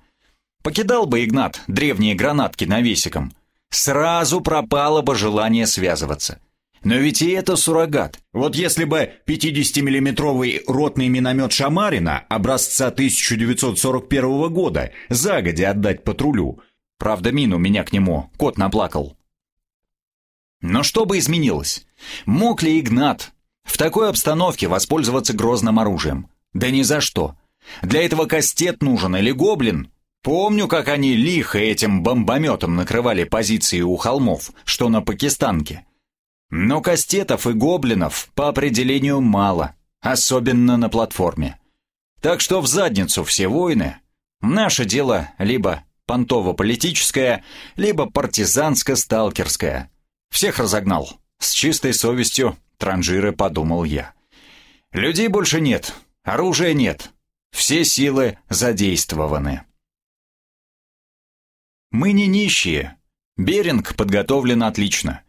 Покидал бы Игнат древние гранатки навесиком, сразу пропало бы желание связываться. Но ведь и это суррогат. Вот если бы 50-миллиметровый ротный миномет Шамарина образца 1941 года загодя отдать патрулю, правда мину меня к нему кот наплакал. Но что бы изменилось? Мог ли Игнат в такой обстановке воспользоваться грозным оружием? Да ни за что. Для этого кастет нужен или гоблин, Помню, как они лихо этим бомбометом накрывали позиции у холмов, что на Пакистанке. Но кастетов и гоблинов по определению мало, особенно на платформе. Так что в задницу все войны. Наше дело либо понтово-политическое, либо партизанско-сталкерское. Всех разогнал. С чистой совестью, транжиры, подумал я. Людей больше нет, оружия нет. Все силы задействованы. Мы не нищие. Беринг подготовлен отлично.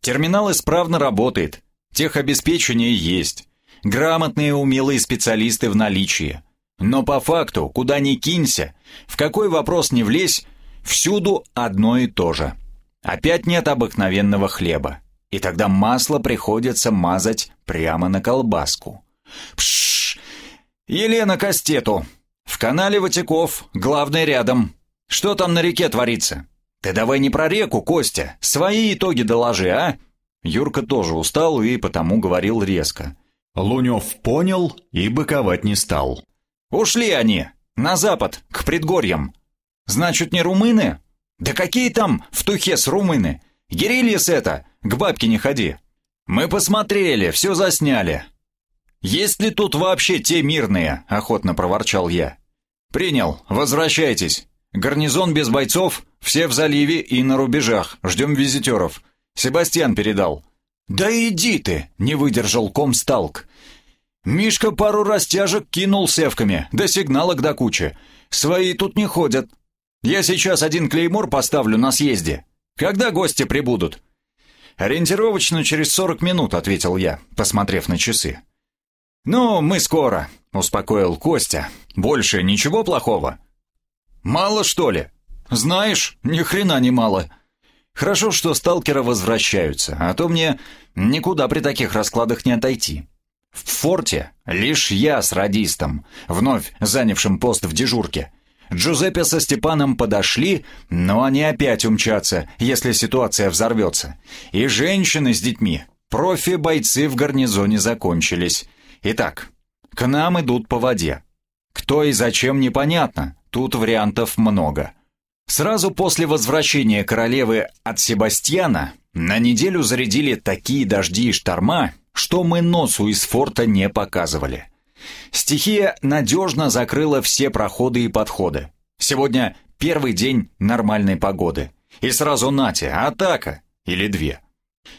Терминал исправно работает. Техобеспечение есть. Грамотные умелые специалисты в наличии. Но по факту, куда ни кинься, в какой вопрос не влезь, всюду одно и то же. Опять нет обыкновенного хлеба. И тогда масло приходится мазать прямо на колбаску. Пшш! Елена Кастету. В канале Ватиков, главный рядом. Что там на реке творится? Ты давай не про реку, Костя, свои итоги доложи, а? Юрка тоже устал и потому говорил резко. Лунев понял и быковать не стал. Ушли они, на запад, к предгорьям. Значит, не румыны? Да какие там в тухе с румыны? Гирильес это, к бабке не ходи. Мы посмотрели, все засняли. Есть ли тут вообще те мирные? Охотно проворчал я. Принял, возвращайтесь. Гарнизон без бойцов, все в заливе и на рубежах, ждем визитеров. Себастьян передал». «Да иди ты!» — не выдержал комсталк. Мишка пару растяжек кинул севками, да сигналок до кучи. Свои тут не ходят. Я сейчас один клеймор поставлю на съезде. Когда гости прибудут?» «Ориентировочно через сорок минут», — ответил я, посмотрев на часы. «Ну, мы скоро», — успокоил Костя. «Больше ничего плохого?» Мало, что ли? Знаешь, ни хрена не мало. Хорошо, что сталкеры возвращаются, а то мне никуда при таких раскладах не отойти. В форте лишь я с радистом, вновь занявшим пост в дежурке. Джузеппе со Степаном подошли, но они опять умчатся, если ситуация взорвется. И женщины с детьми, профи-бойцы в гарнизоне закончились. Итак, к нам идут по воде. Кто и зачем непонятно, Тут вариантов много. Сразу после возвращения королевы от Себастьяна на неделю зарядили такие дожди и шторма, что мы носу из форта не показывали. Стихия надежно закрыла все проходы и подходы. Сегодня первый день нормальной погоды. И сразу нате, атака или две.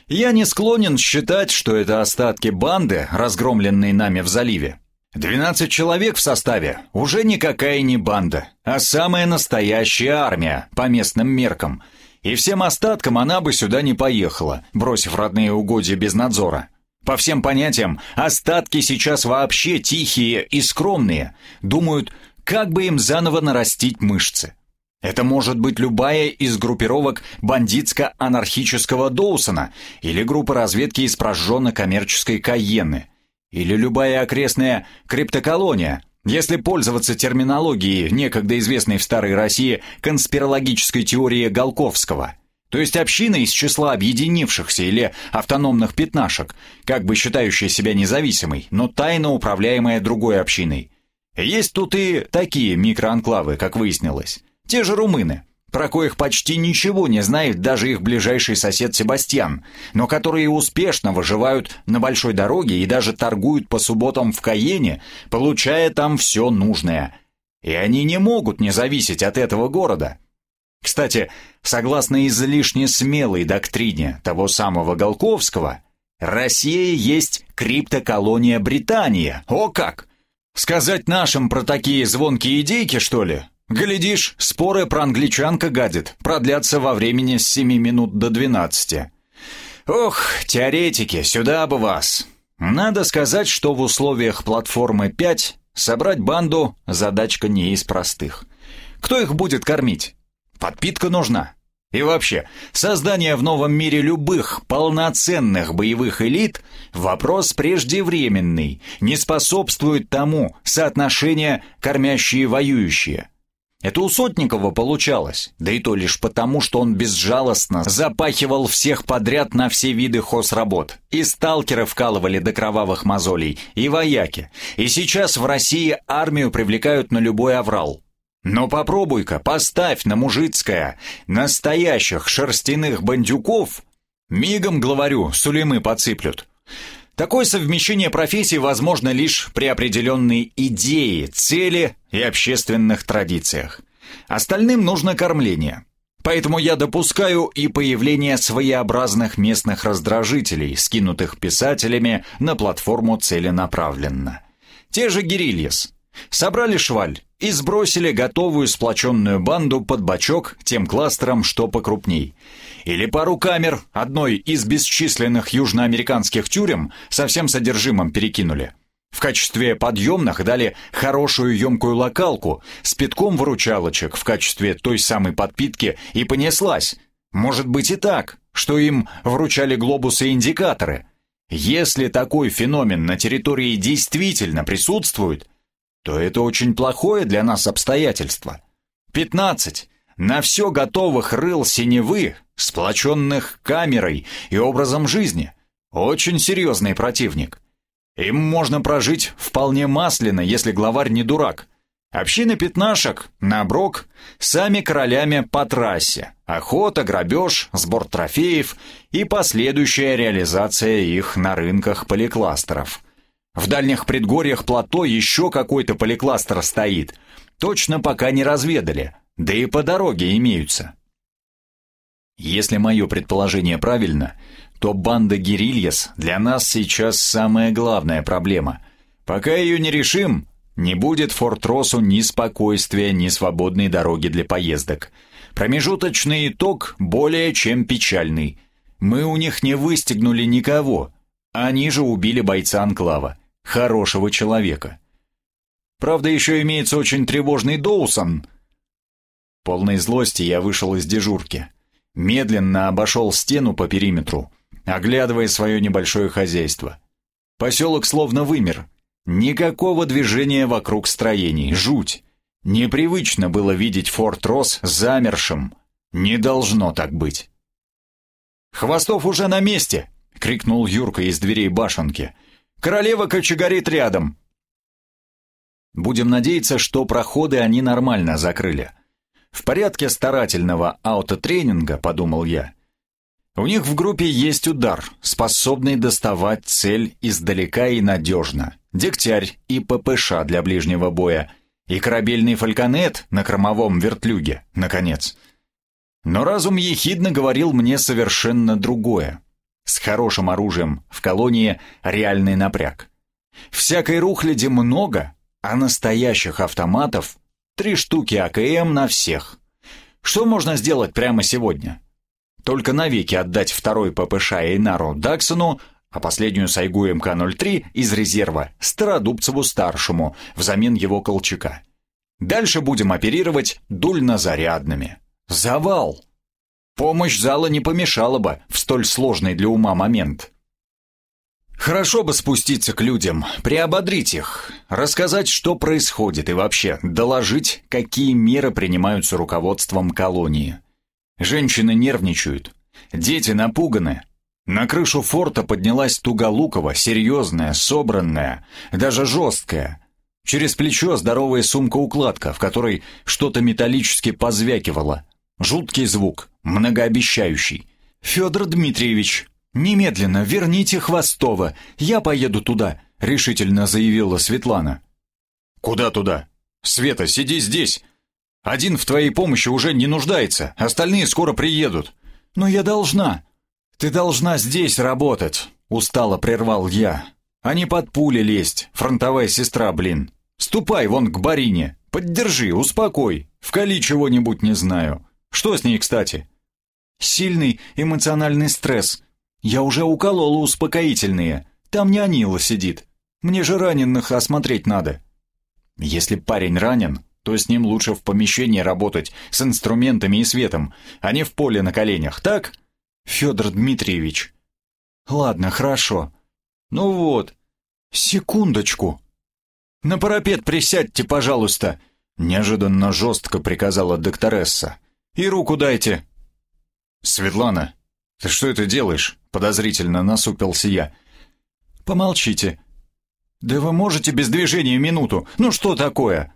Я не склонен считать, что это остатки банды, разгромленной нами в заливе. Двенадцать человек в составе уже никакая не банда, а самая настоящая армия по местным меркам. И всем остаткам она бы сюда не поехала, бросив родные угодья без надзора. По всем понятиям, остатки сейчас вообще тихие и скромные. Думают, как бы им заново нарастить мышцы. Это может быть любая из группировок бандитско-анархического Доусона или группа разведки из прожженно-коммерческой Кайены, или любая окрестная криптоколония, если пользоваться терминологией, некогда известной в Старой России конспирологической теории Голковского. То есть община из числа объединившихся или автономных пятнашек, как бы считающая себя независимой, но тайно управляемая другой общиной. Есть тут и такие микроанклавы, как выяснилось. Те же румыны, про коих почти ничего не знает даже их ближайший сосед Себастьян, но которые успешно выживают на большой дороге и даже торгуют по субботам в Каене, получая там все нужное. И они не могут не зависеть от этого города. Кстати, согласно излишне смелой доктрине того самого Голковского, Россия есть криптоколония Британия. О как! Сказать нашим про такие звонкие идейки, что ли? Глядишь, споры про англичанка гадит, продлятся во времени с 7 минут до 12. Ох, теоретики, сюда бы вас. Надо сказать, что в условиях платформы 5 собрать банду задачка не из простых. Кто их будет кормить? Подпитка нужна. И вообще, создание в новом мире любых полноценных боевых элит – вопрос преждевременный, не способствует тому соотношение кормящие-воюющие. Это у Сотникова получалось, да и то лишь потому, что он безжалостно запахивал всех подряд на все виды хозработ. И сталкеры вкалывали до кровавых мозолей, и вояки. И сейчас в России армию привлекают на любой аврал. Но попробуй-ка, поставь на мужицкое настоящих шерстяных бандюков, мигом, главарю, сулемы подсыплют. Такое совмещение профессий возможно лишь при определенной идее, цели и общественных традициях. Остальным нужно кормление. Поэтому я допускаю и появление своеобразных местных раздражителей, скинутых писателями на платформу целенаправленно. Те же гирильес. Собрали шваль и сбросили готовую сплоченную банду под бочок тем кластером, что покрупней – или пару камер одной из бесчисленных южноамериканских тюрем со всем содержимым перекинули. В качестве подъемных дали хорошую емкую локалку с пятком выручалочек в качестве той самой подпитки и понеслась. Может быть и так, что им вручали глобусы и индикаторы. Если такой феномен на территории действительно присутствует, то это очень плохое для нас обстоятельство. 15. На все готовых рыл синевы сплоченных камерой и образом жизни. Очень серьезный противник. Им можно прожить вполне масляно, если главарь не дурак. Общины пятнашек, наброк, сами королями по трассе. Охота, грабеж, сбор трофеев и последующая реализация их на рынках поликластеров. В дальних предгорьях плато еще какой-то поликластер стоит. Точно пока не разведали, да и по дороге имеются. Если мое предположение правильно, то банда Гирильяс для нас сейчас самая главная проблема. Пока ее не решим, не будет Форт-Росу ни спокойствия, ни свободной дороги для поездок. Промежуточный итог более чем печальный. Мы у них не выстегнули никого. Они же убили бойца Анклава, хорошего человека. Правда, еще имеется очень тревожный Доусон. Полной злости я вышел из дежурки медленно обошел стену по периметру, оглядывая свое небольшое хозяйство. Поселок словно вымер. Никакого движения вокруг строений, жуть. Непривычно было видеть форт Рос замершим. Не должно так быть. «Хвостов уже на месте!» — крикнул Юрка из дверей башенки. «Королева кочегарит рядом!» Будем надеяться, что проходы они нормально закрыли. В порядке старательного аутотренинга, подумал я. У них в группе есть удар, способный доставать цель издалека и надежно. Дегтярь и ППШ для ближнего боя. И корабельный фальконет на кормовом вертлюге, наконец. Но разум ехидно говорил мне совершенно другое. С хорошим оружием в колонии реальный напряг. Всякой рухляди много, а настоящих автоматов Три штуки АКМ на всех. Что можно сделать прямо сегодня? Только навеки отдать второй ППШ Эйнару Даксону, а последнюю Сайгу МК-03 из резерва Стародубцеву-старшему взамен его Колчака. Дальше будем оперировать дульнозарядными. Завал! Помощь зала не помешала бы в столь сложный для ума момент. Хорошо бы спуститься к людям, приободрить их, рассказать, что происходит и вообще доложить, какие меры принимаются руководством колонии. Женщины нервничают, дети напуганы. На крышу форта поднялась Туголукова, серьезная, собранная, даже жесткая. Через плечо здоровая сумка-укладка, в которой что-то металлически позвякивало. Жуткий звук, многообещающий. «Федор Дмитриевич, немедленно верните Хвостова, я поеду туда», — решительно заявила Светлана. «Куда туда? Света, сиди здесь. Один в твоей помощи уже не нуждается, остальные скоро приедут». «Но я должна». «Ты должна здесь работать», — устало прервал я. «А не под пули лезть, фронтовая сестра, блин. Ступай вон к Барине, поддержи, успокой, вкали чего-нибудь не знаю. Что с ней, кстати?» «Сильный эмоциональный стресс. Я уже уколола успокоительные. Там не Анила сидит. Мне же раненых осмотреть надо». «Если парень ранен, то с ним лучше в помещении работать с инструментами и светом, а не в поле на коленях, так?» «Федор Дмитриевич». «Ладно, хорошо. Ну вот. Секундочку. На парапет присядьте, пожалуйста», — неожиданно жестко приказала докторесса. И руку дайте!» «Светлана, ты что это делаешь?» — подозрительно насупился я. «Помолчите». «Да вы можете без движения минуту? Ну что такое?»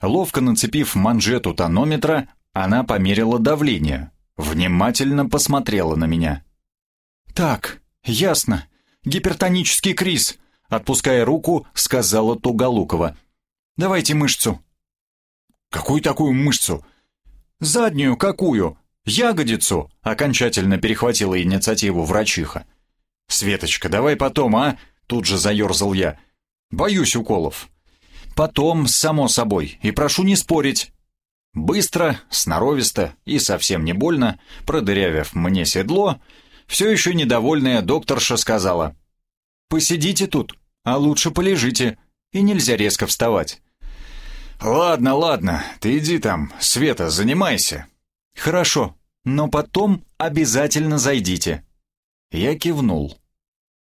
Ловко нацепив манжету тонометра, она померила давление, внимательно посмотрела на меня. «Так, ясно. Гипертонический криз», — отпуская руку, сказала Туголукова. «Давайте мышцу». «Какую такую мышцу?» «Заднюю какую? Ягодицу!» — окончательно перехватила инициативу врачиха. «Светочка, давай потом, а?» — тут же заерзал я. «Боюсь уколов». «Потом, само собой, и прошу не спорить». Быстро, сноровисто и совсем не больно, продырявив мне седло, все еще недовольная докторша сказала. «Посидите тут, а лучше полежите, и нельзя резко вставать. «Ладно, ладно, ты иди там, Света, занимайся». «Хорошо, но потом обязательно зайдите». Я кивнул.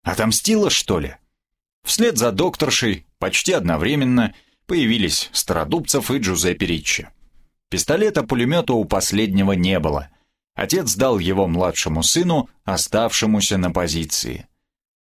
«Отомстила, что ли?» Вслед за докторшей, почти одновременно, появились Стародубцев и Джузеппе Риччи. Пистолета-пулемета у последнего не было. Отец дал его младшему сыну, оставшемуся на позиции.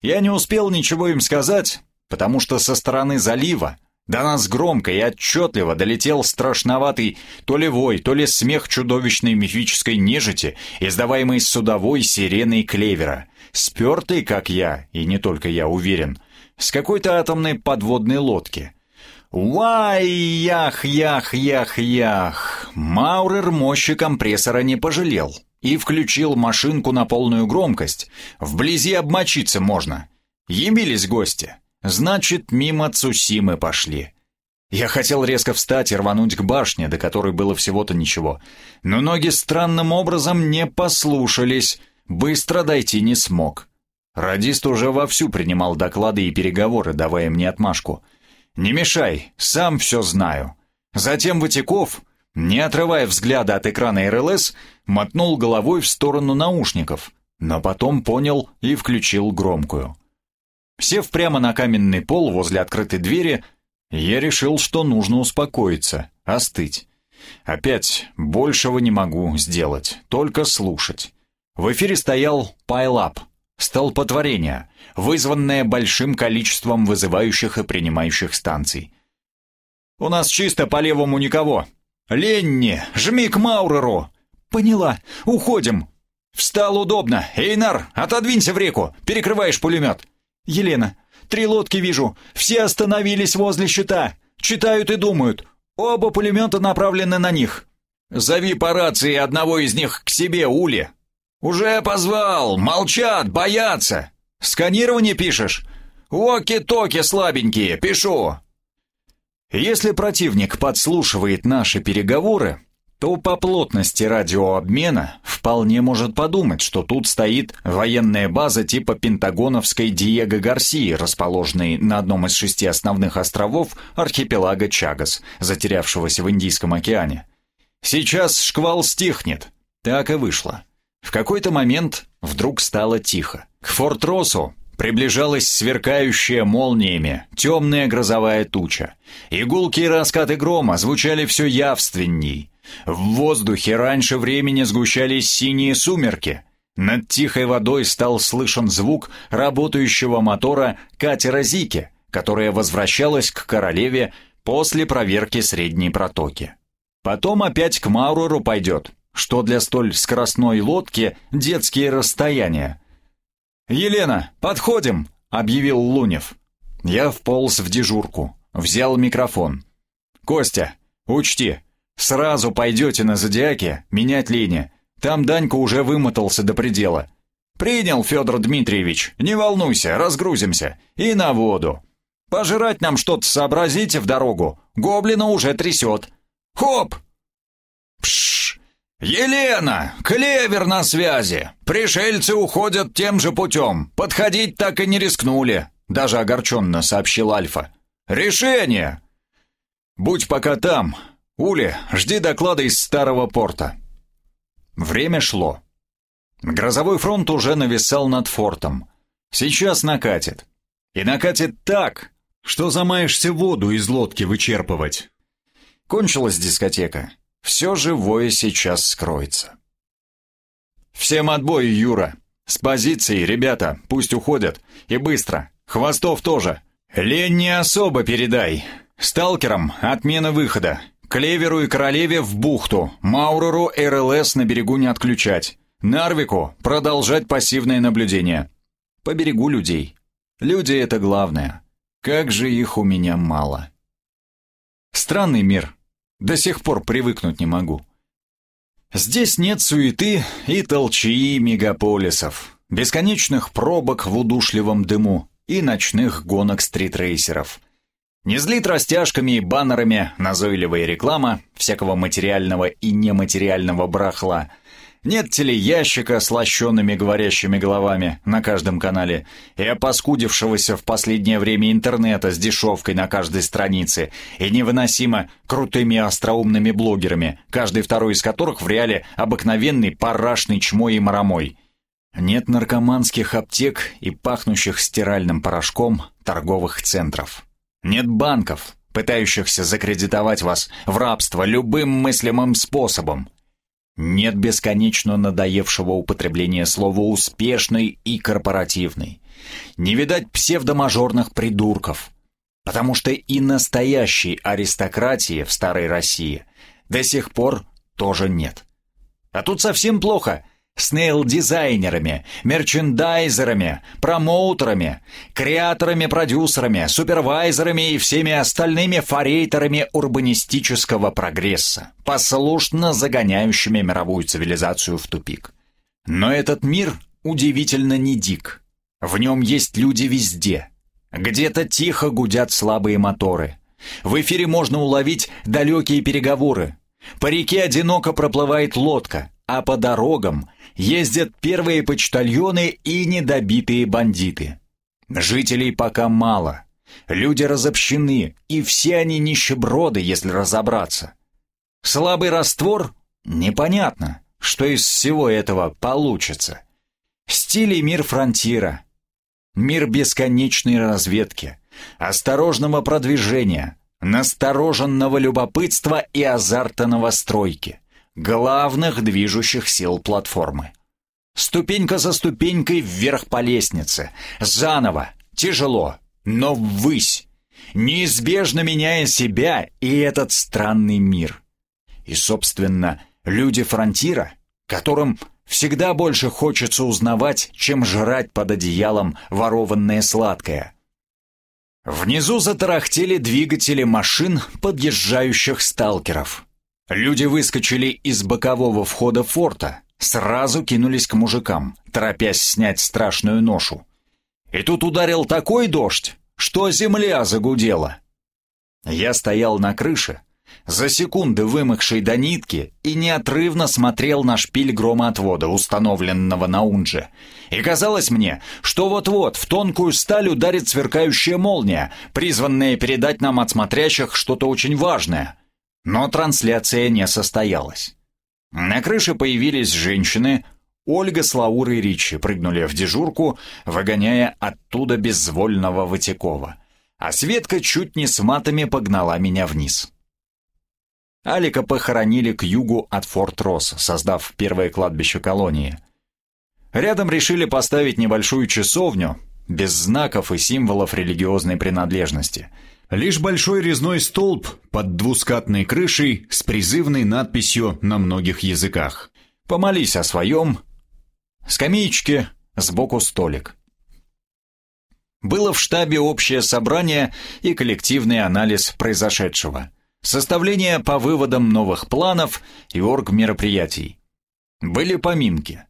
Я не успел ничего им сказать, потому что со стороны залива до нас громко и отчетливо долетел страшноватый то ли вой, то ли смех чудовищной мифической нежити, издаваемый судовой сиреной клевера, спертый, как я, и не только я уверен, с какой-то атомной подводной лодки. Уай, ях, ях, ях, ях! Маурер мощи компрессора не пожалел и включил машинку на полную громкость. Вблизи обмочиться можно. Ебились гости. Значит, мимо Цусимы пошли. Я хотел резко встать и рвануть к башне, до которой было всего-то ничего. Но ноги странным образом не послушались, быстро дойти не смог. Радист уже вовсю принимал доклады и переговоры, давая мне отмашку. «Не мешай, сам все знаю». Затем Ватяков, не отрывая взгляда от экрана РЛС, мотнул головой в сторону наушников, но потом понял и включил громкую. Сев прямо на каменный пол возле открытой двери, я решил, что нужно успокоиться, остыть. Опять большего не могу сделать, только слушать. В эфире стоял «Пайлап», столпотворение, вызванное большим количеством вызывающих и принимающих станций. «У нас чисто по левому никого. Ленни, жми к Мауреру!» «Поняла, уходим!» «Встал удобно. Эйнар, отодвинься в реку, перекрываешь пулемет!» «Елена, три лодки вижу. Все остановились возле щита. Читают и думают. Оба пулемета направлены на них. Зови по рации одного из них к себе, Ули». «Уже позвал. Молчат, боятся. Сканирование пишешь?» «Оки-токи слабенькие, пишу». Если противник подслушивает наши переговоры, то по плотности радиообмена вполне может подумать, что тут стоит военная база типа пентагоновской Диего Гарсии, расположенной на одном из шести основных островов архипелага Чагас, затерявшегося в Индийском океане. Сейчас шквал стихнет. Так и вышло. В какой-то момент вдруг стало тихо. К Форт-Росу Приближалась сверкающая молниями темная грозовая туча. Игулки раскаты грома звучали все явственней. В воздухе раньше времени сгущались синие сумерки. Над тихой водой стал слышен звук работающего мотора катера Зики, которая возвращалась к королеве после проверки средней протоки. Потом опять к Мауреру пойдет, что для столь скоростной лодки детские расстояния – «Елена, подходим!» — объявил Лунев. Я вполз в дежурку, взял микрофон. «Костя, учти, сразу пойдете на Зодиаке менять линии. Там Данька уже вымотался до предела». «Принял, Федор Дмитриевич, не волнуйся, разгрузимся. И на воду. Пожрать нам что-то сообразите в дорогу, гоблина уже трясет. Хоп!» Пшш! «Елена! Клевер на связи! Пришельцы уходят тем же путем. Подходить так и не рискнули», — даже огорченно сообщил Альфа. «Решение!» «Будь пока там. Ули, жди доклада из старого порта». Время шло. Грозовой фронт уже нависал над фортом. Сейчас накатит. И накатит так, что замаешься воду из лодки вычерпывать. Кончилась дискотека. Все живое сейчас скроется. «Всем отбой, Юра! С позиции, ребята, пусть уходят. И быстро. Хвостов тоже. Лень не особо передай. Сталкерам отмена выхода. Клеверу и Королеве в бухту. Мауреру РЛС на берегу не отключать. Нарвику продолжать пассивное наблюдение. По берегу людей. Люди — это главное. Как же их у меня мало. Странный мир. До сих пор привыкнуть не могу. Здесь нет суеты и толчии мегаполисов, бесконечных пробок в удушливом дыму и ночных гонок стритрейсеров. Не злит растяжками и баннерами назойливая реклама всякого материального и нематериального брахла – нет телеящика с лощенными говорящими головами на каждом канале и опаскудившегося в последнее время интернета с дешевкой на каждой странице и невыносимо крутыми остроумными блогерами, каждый второй из которых в реале обыкновенный парашный чмой и маромой. Нет наркоманских аптек и пахнущих стиральным порошком торговых центров. Нет банков, пытающихся закредитовать вас в рабство любым мыслимым способом. Нет бесконечно надоевшего употребления слова «успешный» и «корпоративный». Не видать псевдомажорных придурков. Потому что и настоящей аристократии в старой России до сих пор тоже нет. А тут совсем плохо – с нейл-дизайнерами, мерчендайзерами, промоутерами, креаторами-продюсерами, супервайзерами и всеми остальными форейтерами урбанистического прогресса, послушно загоняющими мировую цивилизацию в тупик. Но этот мир удивительно не дик. В нем есть люди везде. Где-то тихо гудят слабые моторы. В эфире можно уловить далекие переговоры. По реке одиноко проплывает лодка, а по дорогам ездят первые почтальоны и недобитые бандиты. Жителей пока мало. Люди разобщены, и все они нищеброды, если разобраться. Слабый раствор? Непонятно, что из всего этого получится. Стиль и мир фронтира. Мир бесконечной разведки, осторожного продвижения, настороженного любопытства и азарта новостройки главных движущих сил платформы. Ступенька за ступенькой вверх по лестнице, заново, тяжело, но ввысь, неизбежно меняя себя и этот странный мир. И, собственно, люди фронтира, которым всегда больше хочется узнавать, чем жрать под одеялом ворованное сладкое. Внизу затарахтели двигатели машин подъезжающих сталкеров. Люди выскочили из бокового входа форта, сразу кинулись к мужикам, торопясь снять страшную ношу. И тут ударил такой дождь, что земля загудела. Я стоял на крыше, за секунды вымахший до нитки и неотрывно смотрел на шпиль громоотвода, установленного на унже. И казалось мне, что вот-вот в тонкую сталь ударит сверкающая молния, призванная передать нам от смотрящих что-то очень важное. Но трансляция не состоялась. На крыше появились женщины, Ольга с Лаурой Ричи прыгнули в дежурку, выгоняя оттуда безвольного Ватякова. А Светка чуть не с матами погнала меня вниз. Алика похоронили к югу от Форт Росс, создав первое кладбище колонии. Рядом решили поставить небольшую часовню, без знаков и символов религиозной принадлежности. Лишь большой резной столб под двускатной крышей с призывной надписью на многих языках. «Помолись о своем». Скамеечки, сбоку столик. Было в штабе общее собрание и коллективный анализ произошедшего – составление по выводам новых планов и орг мероприятий. Были поминки.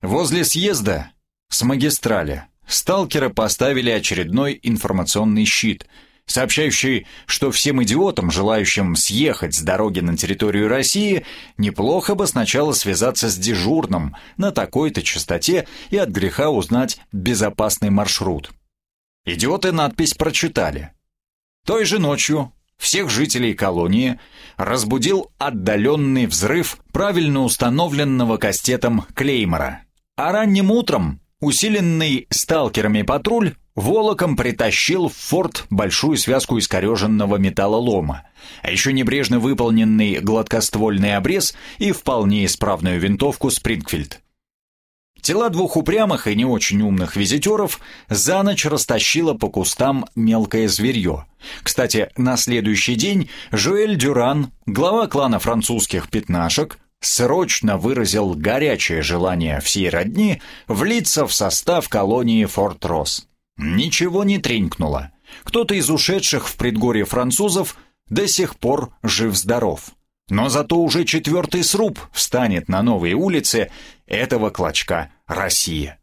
Возле съезда с магистрали сталкеры поставили очередной информационный щит, сообщающий, что всем идиотам, желающим съехать с дороги на территорию России, неплохо бы сначала связаться с дежурным на такой-то частоте и от греха узнать безопасный маршрут. Идиоты надпись прочитали. Той же ночью всех жителей колонии разбудил отдаленный взрыв правильно установленного кастетом клеймора. А ранним утром усиленный сталкерами патруль волоком притащил в форт большую связку искореженного металлолома, а еще небрежно выполненный гладкоствольный обрез и вполне исправную винтовку Спрингфильд. Тела двух упрямых и не очень умных визитеров за ночь растащило по кустам мелкое зверье. Кстати, на следующий день Жуэль Дюран, глава клана французских пятнашек, срочно выразил горячее желание всей родни влиться в состав колонии Форт Росс. Ничего не тренькнуло. Кто-то из ушедших в предгорье французов до сих пор жив-здоров. Но зато уже четвертый сруб встанет на новой улице этого клочка России.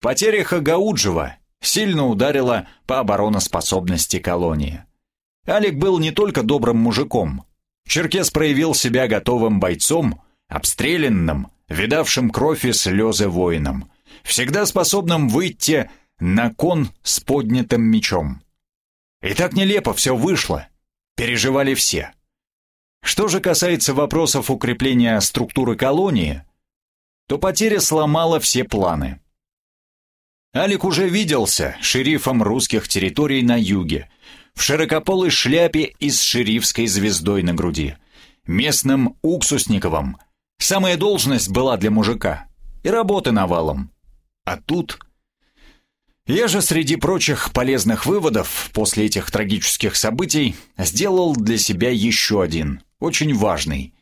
Потеря Хагауджева сильно ударила по обороноспособности колонии. Алик был не только добрым мужиком. Черкес проявил себя готовым бойцом, обстрелянным, видавшим кровь и слезы воином, всегда способным выйти на кон с поднятым мечом. И так нелепо все вышло. Переживали все. Что же касается вопросов укрепления структуры колонии, то потеря сломала все планы. Алик уже виделся шерифом русских территорий на юге, в широкополой шляпе и с шерифской звездой на груди, местным уксусниковым. Самая должность была для мужика, и работы навалом. А тут... Я же среди прочих полезных выводов после этих трагических событий сделал для себя еще один – очень важный.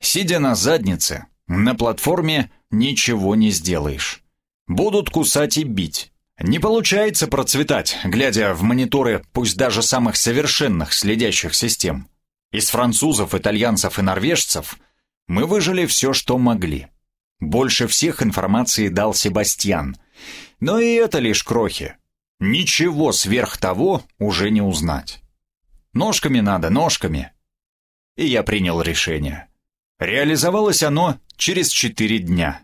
Сидя на заднице, на платформе ничего не сделаешь. Будут кусать и бить. Не получается процветать, глядя в мониторы пусть даже самых совершенных следящих систем. Из французов, итальянцев и норвежцев мы выжили все, что могли. Больше всех информации дал Себастьян. Но и это лишь крохи. Ничего сверх того уже не узнать. Ножками надо, ножками и я принял решение. Реализовалось оно через четыре дня.